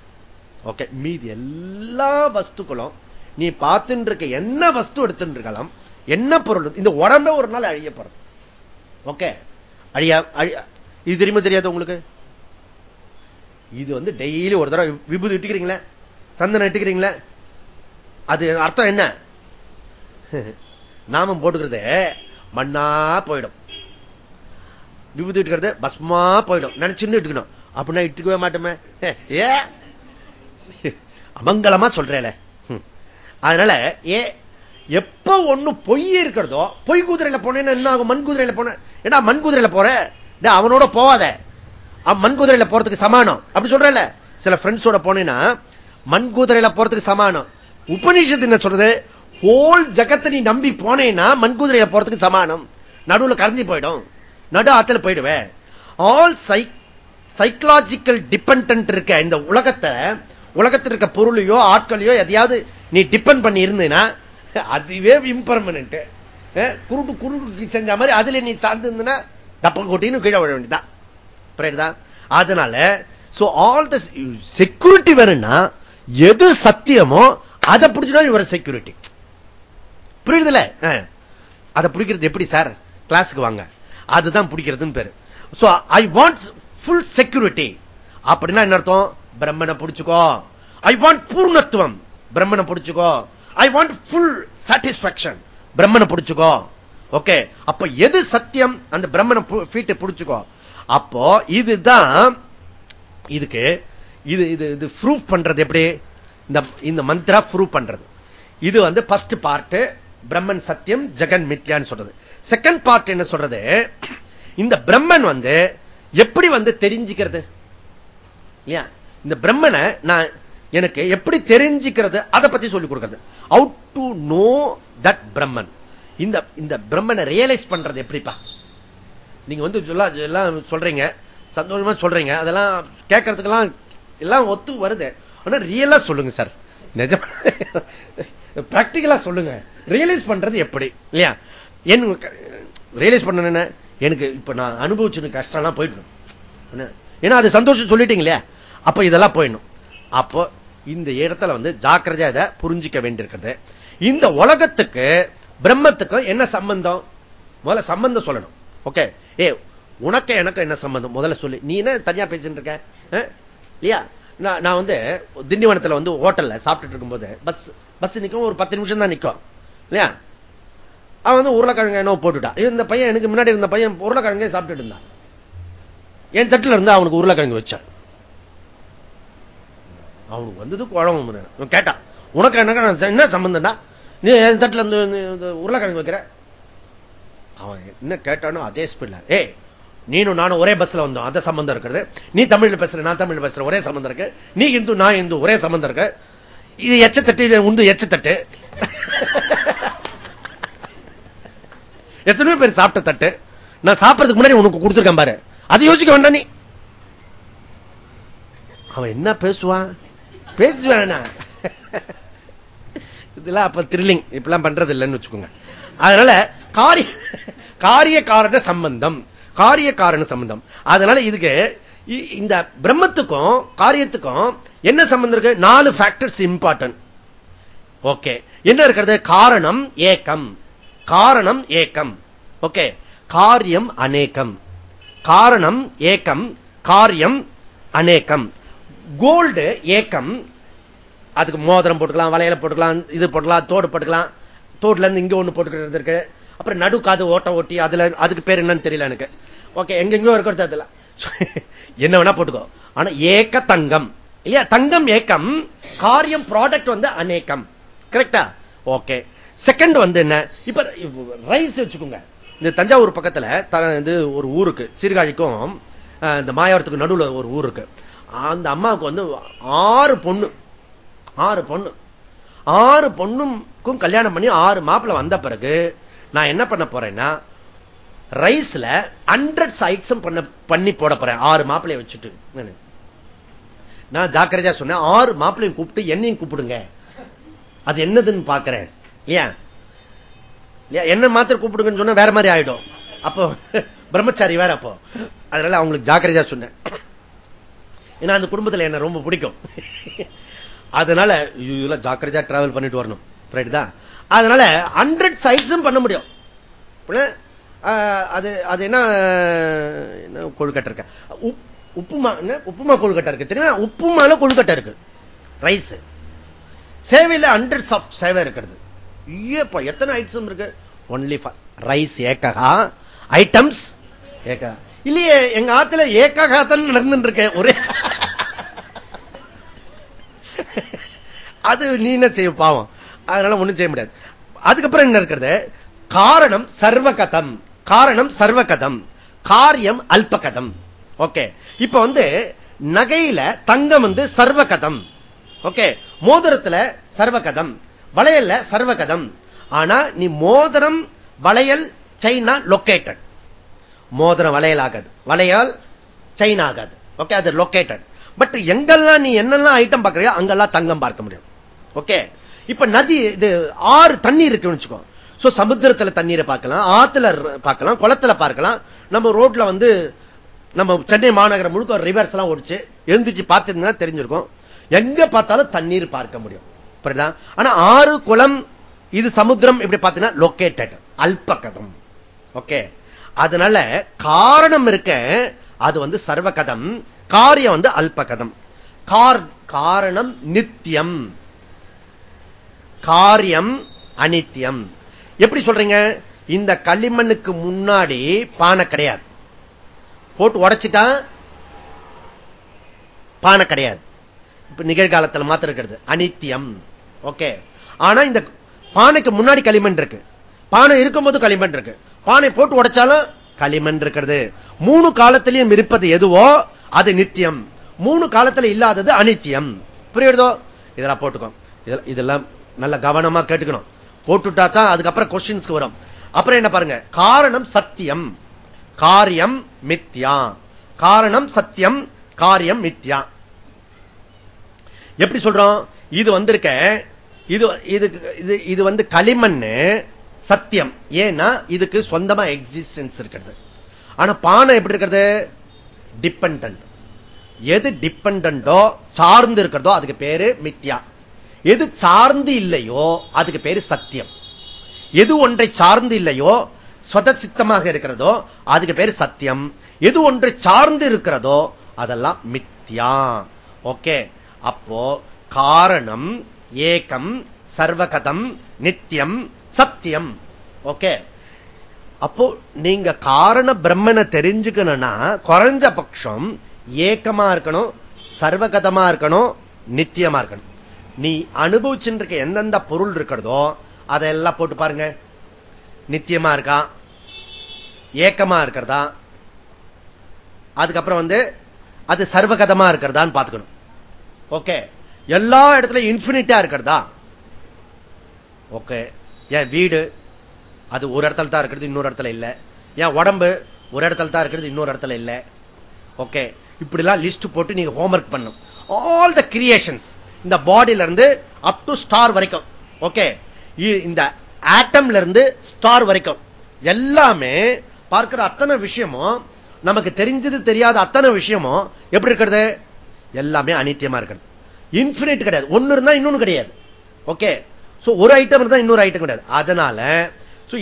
ஓகே மீதி எல்லா வஸ்துக்களும் நீ பார்த்துட்டு இருக்க என்ன வஸ்து எடுத்துட்டு இருக்கலாம் என்ன பொருள் இந்த உடம்பே ஒரு நாள் அழிய ஓகே அழியா இது தெரியுமா தெரியாது உங்களுக்கு? இது வந்து டெய்லி ஒரு தடவை விபூதி இட்டுக்கிறீங்களே சந்தனம் இட்டுக்கிறீங்களே அது அர்த்தம் என்ன? நாமம் போட்டுக்கிறது மண்ணா போயிடும். விபூதி இட்டுக்கிறது பஸ்மா போயிடும். நினைச்சுன்னு இட்டுக்கணும். அப்படின்னா இட்டுக்கவே மாட்டோமே. ஏ அமங்கலமா சொல்றேல. அதனால ஏ எப்ப ஒண்ணு பொய் இருக்கிறதோ பொய் குதிரையில போனேன்னு என்ன ஆகும்? மண் குதிரையில போன ஏடா மண் குதிரையில போற? அவனோட போவாத. மண் குதிரையில போறதுக்கு சமானம். அப்படி சொல்றல சில ஃப்ரெண்ட்ஸோட போனேன்னா மண் குதிரையில போறதுக்கு சமானம். உபநிஷத்து என்ன சொல்றது? ஹோல் ஜகத்தை நீ நம்பி போனேன்னா மண் குதிரையில போறதுக்கு சமானம். நடுவில் கரைஞ்சி போயிடும். நடு ஆத்துல போயிடுவேன் ஆல் சைக்கலாஜிக்கல் டிபெண்ட் இருக்க இந்த உலகத்தை உலகத்தில் இருக்க பொருளையோ ஆட்களையோ எதையாவது நீ டிபெண்ட் பண்ணி இருந்தீங்கன்னா அதுவே இம்பர்மனன்ட் குருட்டு குருட்டு செஞ்ச மாதிரி அதுல நீ சார்ந்து இருந்தனா தப்ப கொட்டின்னு கீழே விழ வேண்டியதான் புரியுதா? அதனால சோ ஆல் த செக்யூரிட்டி வேணும்னா எது சத்தியமோ அதை பிடிச்சிடும் இவர் செக்யூரிட்டி புரியுதுல அதை பிடிக்கிறது எப்படி சார்? கிளாஸுக்கு வாங்க. அதுதான் பிடிக்கிறதுன்னு பேரு. So I want full security அப்படின்னா என்ன அர்த்தம்? பிரம்மனை பிடிச்சுக்கோ. ஐ வாண்ட் பூர்ணத்துவம். பிரம்மனை பிடிச்சுக்கோ. ஐ வாண்ட் ஃபுல் சாட்டிஸ்பாக்சன் பிரம்மனை பிடிச்சுக்கோ. ஓகே அப்ப எது சத்தியம்? அந்த பிரம்மனை ஃபீட்டை பிடிச்சுக்கோ. அப்போ இதுதான் இதுக்கு இது இது இது ப்ரூவ் பண்றது எப்படி? இந்த இந்த மந்திரா ப்ரூவ் பண்றது. இது வந்து பஸ்ட் பார்ட் பிரம்மன் சத்தியம் ஜெகன் மித்யான்னு சொல்றது. செகண்ட் பார்ட் என்ன சொல்றது? இந்த பிரம்மன் வந்து எப்படி வந்து தெரிஞ்சுக்கிறது? இல்லையா? இந்த பிரம்மனை நான் எனக்கு எப்படி தெரிஞ்சுக்கிறது அதை பத்தி சொல்லிக் கொடுக்கிறது. Ought to know that Brahman இந்த இந்த பிரம்மனை ரியலைஸ் பண்றது எப்படிப்பா? நீங்க வந்து எல்லாம் சொல்றீங்க சந்தோஷமா சொல்றீங்க அதெல்லாம் கேட்கறதுக்கெல்லாம் எல்லாம் ஒத்து வருது. ஆனா ரியலா சொல்லுங்க சார் நிஜம்? பிராக்டிக்கலா சொல்லுங்க. ரியலைஸ் பண்றது எப்படி? இல்லையா? என் ரியலைஸ் பண்ண எனக்கு இப்ப நான் அனுபவிச்சு கஷ்டம்லாம் போயிட்டு ஏன்னா அது சந்தோஷம் சொல்லிட்டீங்க இல்லையா? அப்ப இதெல்லாம் போயிடணும். அப்போ இந்த இடத்துல வந்து ஜாக்கிரதையா இதை புரிஞ்சிக்க வேண்டியிருக்கிறது. இந்த உலகத்துக்கு பிரம்மத்துக்கும் என்ன சம்பந்தம்? முதல்ல சம்பந்தம் சொல்லணும். ஓகே? ஏ உனக்கு எனக்கு என்ன சம்பந்தம்? முதல்ல சொல்லி. நீ என்ன தனியா பேசிட்டு இருக்க? இல்லையா? நான் வந்து திண்டிவனத்துல வந்து ஹோட்டல்ல சாப்பிட்டு இருக்கும்போது பஸ் பஸ் நிற்கும் ஒரு பத்து நிமிஷம் தான் நிற்கும் இல்லையா? அவன் வந்து உருளைக்கிழங்கு என்ன போட்டுட்டான் இந்த பையன் எனக்கு முன்னாடி இருந்த பையன் உருளைக்கிழங்கே சாப்பிட்டுட்டு இருந்தான். என் தட்டுல இருந்து அவனுக்கு உருளைக்கிழங்கு வச்சான். அவனுக்கு வந்தது குழம்பு கேட்டான் உனக்கு என்ன என்ன சம்பந்தம்டா? நீ என் தட்டுல இருந்து உருளைக்கிழங்கு வைக்கிற? அவன் என்ன கேட்டானோ அதே ஸ்பீட்ல ஏ நீனும் நானும் ஒரே பஸ்ல வந்தோம். அந்த சம்பந்தம் இருக்கிறது நீ தமிழ்ல பேசுற நான் தமிழ் பேசுற ஒரே சம்பந்தம் இருக்கு. நீ இந்து நான் இந்து ஒரே சம்பந்தம் இருக்கு. இது எச்சத்தட்டு உண்டு எச்சத்தட்டு எத்தனையோ பேர் சாப்பிட்ட தட்டு. நான் சாப்பிடறதுக்கு முன்னாடி உனக்கு கொடுத்துருக்கேன் பாரு. அதை யோசிக்க வேண்டாம் நீ. அவன் என்ன பேசுவான்? பேசுவான்? இதெல்லாம் அப்ப த்ரில்லிங் இப்பெல்லாம் பண்றது இல்லைன்னு வச்சுக்கோங்க. அதனால காரிய காரிய காரண சம்பந்தம். காரிய காரண சம்பந்தம். அதனால இதுக்கு இந்த பிரம்மத்துக்கும் காரியத்துக்கும் என்ன சம்பந்தம் இருக்கு? நாலு ஃபேக்டர்ஸ் இம்பார்ட்டன்ட் ஓகே என்ன இருக்கிறது? காரணம் ஏக்கம். காரணம் ஏக்கம். ஓகே காரியம் அநேகம் காரணம் ஏக்கம். காரியம் அநேகம் கோல்டு ஏக்கம் அதுக்கு மோதிரம் போட்டுக்கலாம் வளையல போட்டுக்கலாம் இது போட்டுக்கலாம் தோடு போட்டுக்கலாம். தோடுல இருந்து இங்க ஒண்ணு போட்டுக்கிறது இருக்கு. அப்புறம் நடுக்காது ஓட்ட ஓட்டி அதுல அதுக்கு பேர் என்னன்னு தெரியல எனக்கு. ஓகே எங்கெங்கயோ இருக்கிறது அதுல என்ன வேணா போட்டுக்கோ. ஆனா ஏக்க தங்கம். இல்லையா? தங்கம் ஏக்கம் காரியம் ப்ராடக்ட் வந்து அநேக்கம். கரெக்டா ஓகே செகண்ட் வந்து என்ன? இப்ப ரைஸ் வச்சுக்கோங்க. இந்த தஞ்சாவூர் பக்கத்துல இது ஒரு ஊருக்கு சீர்காழிக்கும் இந்த மாயாவரத்துக்கு நடுவுல ஒரு ஊருக்கு அந்த அம்மாவுக்கு வந்து ஆறு பொண்ணு. ஆறு பொண்ணு. ஆறு பொண்ணுக்கும் கல்யாணம் பண்ணி ஆறு மாப்பிள்ள வந்த பிறகு நான் என்ன பண்ண போறேன்னா ரைஸ்ல ஹண்ட்ரட் சைட்ஸும் பண்ண பண்ணி போட போறேன். ஆறு மாப்பிள்ளைய வச்சுட்டு. நான் ஜாக்கிரதையா சொன்னேன். ஆறு மாப்பிள்ளையும் கூப்பிட்டு என்னையும் கூப்பிடுங்க. அது என்னதுன்னு பாக்குறேன். ஏன்? என்ன மாத்திரம் கூப்பிடுங்கன்னு சொன்னா வேற மாதிரி ஆயிடும். அப்போ பிரம்மச்சாரி வேற அப்போ. அதனால அவங்களுக்கு ஜாக்கிரதையா சொன்னேன். ஏன்னா அந்த குடும்பத்தில் என்ன ரொம்ப பிடிக்கும். அதனால ஜாக்கிரதா டிராவல் பண்ணிட்டு வரணும். தான்? அதனால ஹண்ட்ரட் சைட்ஸும் பண்ண முடியும். அது அது என்ன கொழுக்கட்டை இருக்க? உப்புமா உப்புமா கொழுக்கட்டை இருக்கு. தெரியுமா? உப்புமால கொழுக்கட்டை இருக்கு. ரைஸ் சேவையில் ஹண்ட்ரட்ஸ் ஆஃப் சேவை இருக்கிறது. ஐயப்பா எத்தனை ஐட்டம் இருக்கு? ஒன்லி ரைஸ் ஏக்ககா. ஐட்டம்ஸ் ஏக்ககா. இல்லையே எங்க ஆத்துல ஏக்ககா நடந்துருக்கேன் நடந்துட்டு இருக்கேன். ஒரே அது நீ என்ன செய்ய பாவம். அதனால ஒண்ணும் செய்ய முடியாது. அதுக்கப்புறம் என்ன இருக்கிறது? காரணம் சர்வகதம். காரணம் சர்வகதம். காரியம் அல்பகதம். ஓகே. இப்ப வந்து நகையில தங்கம் வந்து சர்வகதம். ஓகே. மோதிரத்துல சர்வகதம். வளையல்ல சர்வகதம். ஆனா நீ மோதிரம் வளையல் சைனா லொக்கேட்டட் மோதிரம் வளையல் ஆகாது. வளையல் செயின் ஆகாது ஓகே அது லொக்கேட்டட் பட் எங்கெல்லாம் நீ என்னெல்லாம் ஐட்டம் பார்க்கறியோ அங்கெல்லாம் தங்கம் பார்க்க முடியும். ஓகே இப்ப நதி இது ஆறு தண்ணீர் இருக்குன்னு வச்சுக்கோ. சோ சமுத்திரத்துல தண்ணீரை பார்க்கலாம் ஆத்துல பார்க்கலாம் குளத்துல பார்க்கலாம். நம்ம ரோட்ல வந்து நம்ம சென்னை மாநகரம் முழுக்க ரிவர்ஸ் எல்லாம் ஓடிச்சு. எழுந்துச்சு பார்த்துருந்தா தெரிஞ்சிருக்கும். எங்க பார்த்தாலும் தண்ணீர் பார்க்க முடியும். புரியுதா? ஆனா ஆறு குளம் இது சமுத்திரம் இப்படி பார்த்தீங்கன்னா லொக்கேட்டட் அல்பகதம் ஓகே அதனால காரணம் இருக்க அது வந்து சர்வகதம். காரியம் வந்து அல்பகதம். காரணம் நித்தியம் காரியம் அனித்தியம் எப்படி சொல்றீங்க? இந்த களிமண்ணுக்கு முன்னாடி பானை கிடையாது. போட்டு உடைச்சிட்டா பானை கிடையாது. இப்ப நிகழ்காலத்தில் மாத்திரம் இருக்கிறது. அனித்தியம் ஓகே. ஆனா இந்த பானைக்கு முன்னாடி களிமண் இருக்கு. பானை இருக்கும்போது களிமண் இருக்கு. பானை போட்டு உடைச்சாலும் களிமண் இருக்கிறது மூணு காலத்திலையும் இருப்பது எதுவோ அது நித்தியம். மூணு காலத்துல இல்லாதது அனித்தியம். புரியுதோ இதெல்லாம் போட்டுக்கோ. இதெல்லாம் நல்ல கவனமா கேட்டுக்கணும். போட்டுட்டா தான் அதுக்கப்புறம் கொஸ்டின்ஸ்க்கு வரும். அப்புறம் என்ன பாருங்க? காரணம் சத்தியம். காரியம் மித்யா. காரணம் சத்தியம் காரியம் மித்யா. எப்படி சொல்றோம்? இது வந்திருக்க இது இது இது வந்து களிமண் சத்தியம். ஏன்னா இதுக்கு சொந்தமா எக்ஸிஸ்டன்ஸ் இருக்கிறது. ஆனா பானை எப்படி இருக்கிறது? டிபெண்ட் எது டிபெண்டோ சார்ந்து இருக்கிறதோ அதுக்கு பேரு மித்யா. எது சார்ந்து இல்லையோ அதுக்கு பேரு சத்தியம். எது ஒன்றை சார்ந்து இல்லையோ சொத சித்தமாக இருக்கிறதோ அதுக்கு பேரு சத்தியம். எது ஒன்றை சார்ந்து இருக்கிறதோ அதெல்லாம் மித்யா. ஓகே. அப்போ காரணம் ஏகம் சர்வகதம் நித்தியம் சத்தியம். ஓகே அப்போ நீங்க காரண பிரம்மனை தெரிஞ்சுக்கணும்னா குறைஞ்ச பட்சம் ஏக்கமா இருக்கணும் சர்வகதமா இருக்கணும் நித்தியமா இருக்கணும். நீ அனுபவிச்சுருக்க எந்தெந்த பொருள் இருக்கிறதோ அதெல்லாம் போட்டு பாருங்க. நித்தியமா இருக்கா? ஏக்கமா இருக்கிறதா? அதுக்கப்புறம் வந்து அது சர்வகதமா இருக்கிறதான்னு பார்த்துக்கணும். ஓகே எல்லா இடத்துலயும் இன்பினிட்டா இருக்கிறதா? ஓகே என் வீடு அது ஒரு இடத்துல தான் இருக்கிறது இன்னொரு இடத்துல இல்லை. என் உடம்பு ஒரு இடத்துல தான் இருக்கிறது இன்னொரு இடத்துல இல்லை. ஓகே இப்படிலாம் லிஸ்ட் போட்டு நீங்க ஹோம்ஒர்க் பண்ணும். ஆல் த கிரியேஷன்ஸ் இந்த பாடியில இருந்து அப் டு ஸ்டார் வரைக்கும் ஓகே இந்த ஆட்டம்ல இருந்து ஸ்டார் வரைக்கும். எல்லாமே பார்க்கிற அத்தனை விஷயமும் நமக்கு தெரிஞ்சது தெரியாத அத்தனை விஷயமும் எப்படி இருக்கிறது? எல்லாமே அனித்தியமா இருக்கிறது. இன்பினிட் கிடையாது. ஒன்னு இருந்தா இன்னொன்னு கிடையாது. ஓகே ஒரு ஐட்டம் இருந்தா இன்னொரு ஐட்டம் கிடையாது. அதனால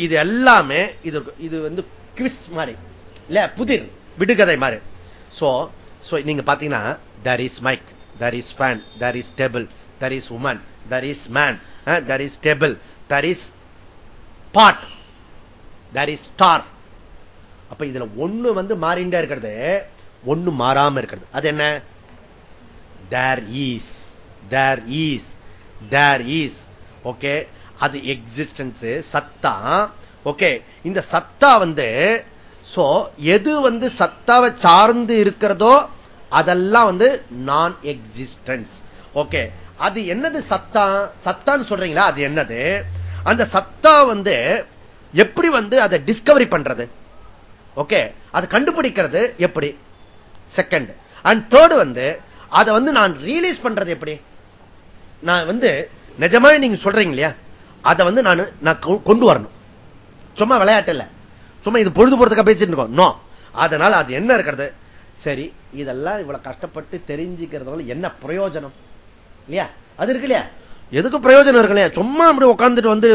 இது எல்லாமே இது இது வந்து கிறிஸ் மாதிரி. இல்ல புதிர் விடுகதை மாதிரி. சோ நீங்க பாத்தீங்கன்னா there is mic there is fan there is table there is woman there is man there is table there is pot there is star அப்ப இதுல ஒண்ணு வந்து மாறிண்டே இருக்கிறது ஒண்ணு மாறாம இருக்கிறது. அது என்ன? There is there is there is okay அது எக்ஸிஸ்டன்ஸ் சத்தா. ஓகே இந்த சத்தா வந்து சோ எது வந்து சத்தாவை சார்ந்து இருக்கிறதோ அதெல்லாம் வந்து நான் எக்ஸிஸ்டன்ஸ் ஓகே அது என்னது சத்தா? சத்தான்னு சொல்றீங்களா? அது என்னது? அந்த சத்தா வந்து எப்படி வந்து அதை டிஸ்கவரி பண்றது? ஓகே அது கண்டுபிடிக்கிறது எப்படி? செகண்ட் அண்ட் தேர்டு வந்து அதை வந்து நான் ரியலைஸ் பண்றது எப்படி? நான் வந்து நிஜமா நீங்க சொல்றீங்க இல்லையா அதை வந்து நான் நான் கொண்டு வரணும். சும்மா விளையாட்டு இல்ல. சும்மா இது பொழுது போறதுக்காக பேசிட்டு இருக்கோம். நோ அதனால அது என்ன இருக்கிறது? சரி இதெல்லாம் இவ்வளவு கஷ்டப்பட்டு தெரிஞ்சுக்கிறதுனால என்ன பிரயோஜனம்? இல்லையா? அது இருக்கு இல்லையா? எதுக்கு பிரயோஜனம் இருக்கு இல்லையா? சும்மா அப்படி உட்காந்துட்டு வந்து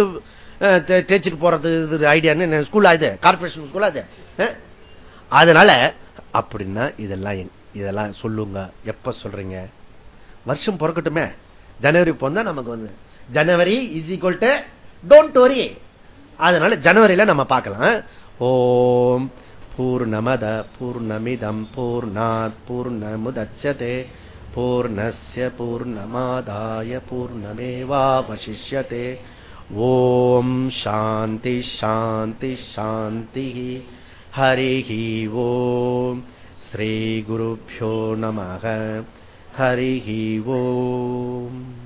தேய்ச்சிட்டு போறது இது ஐடியான்னு ஸ்கூல் ஆகுது கார்பரேஷன் ஸ்கூல் ஆகுது அதனால அப்படின்னா இதெல்லாம் இதெல்லாம் சொல்லுங்க. எப்ப சொல்றீங்க? வருஷம் பிறக்கட்டுமே. ஜனவரி பொந்தா நமக்கு வந்து. January is equal to don't worry அதனால ஜனவரியில நம்ம பார்க்கலாம். ஓம் பூர்ணமத பூர்ணமிதம் பூர்ணாத் பூர்ணமுதட்சதே பூர்ணஸ்ய பூர்ணமாதாய பூர்ணமேவாவசிஷ்யதே. ஓம் சாந்தி சாந்தி சாந்தி. ஹரி ஓம். ஸ்ரீ குருபியோ நமக हरिः ॐ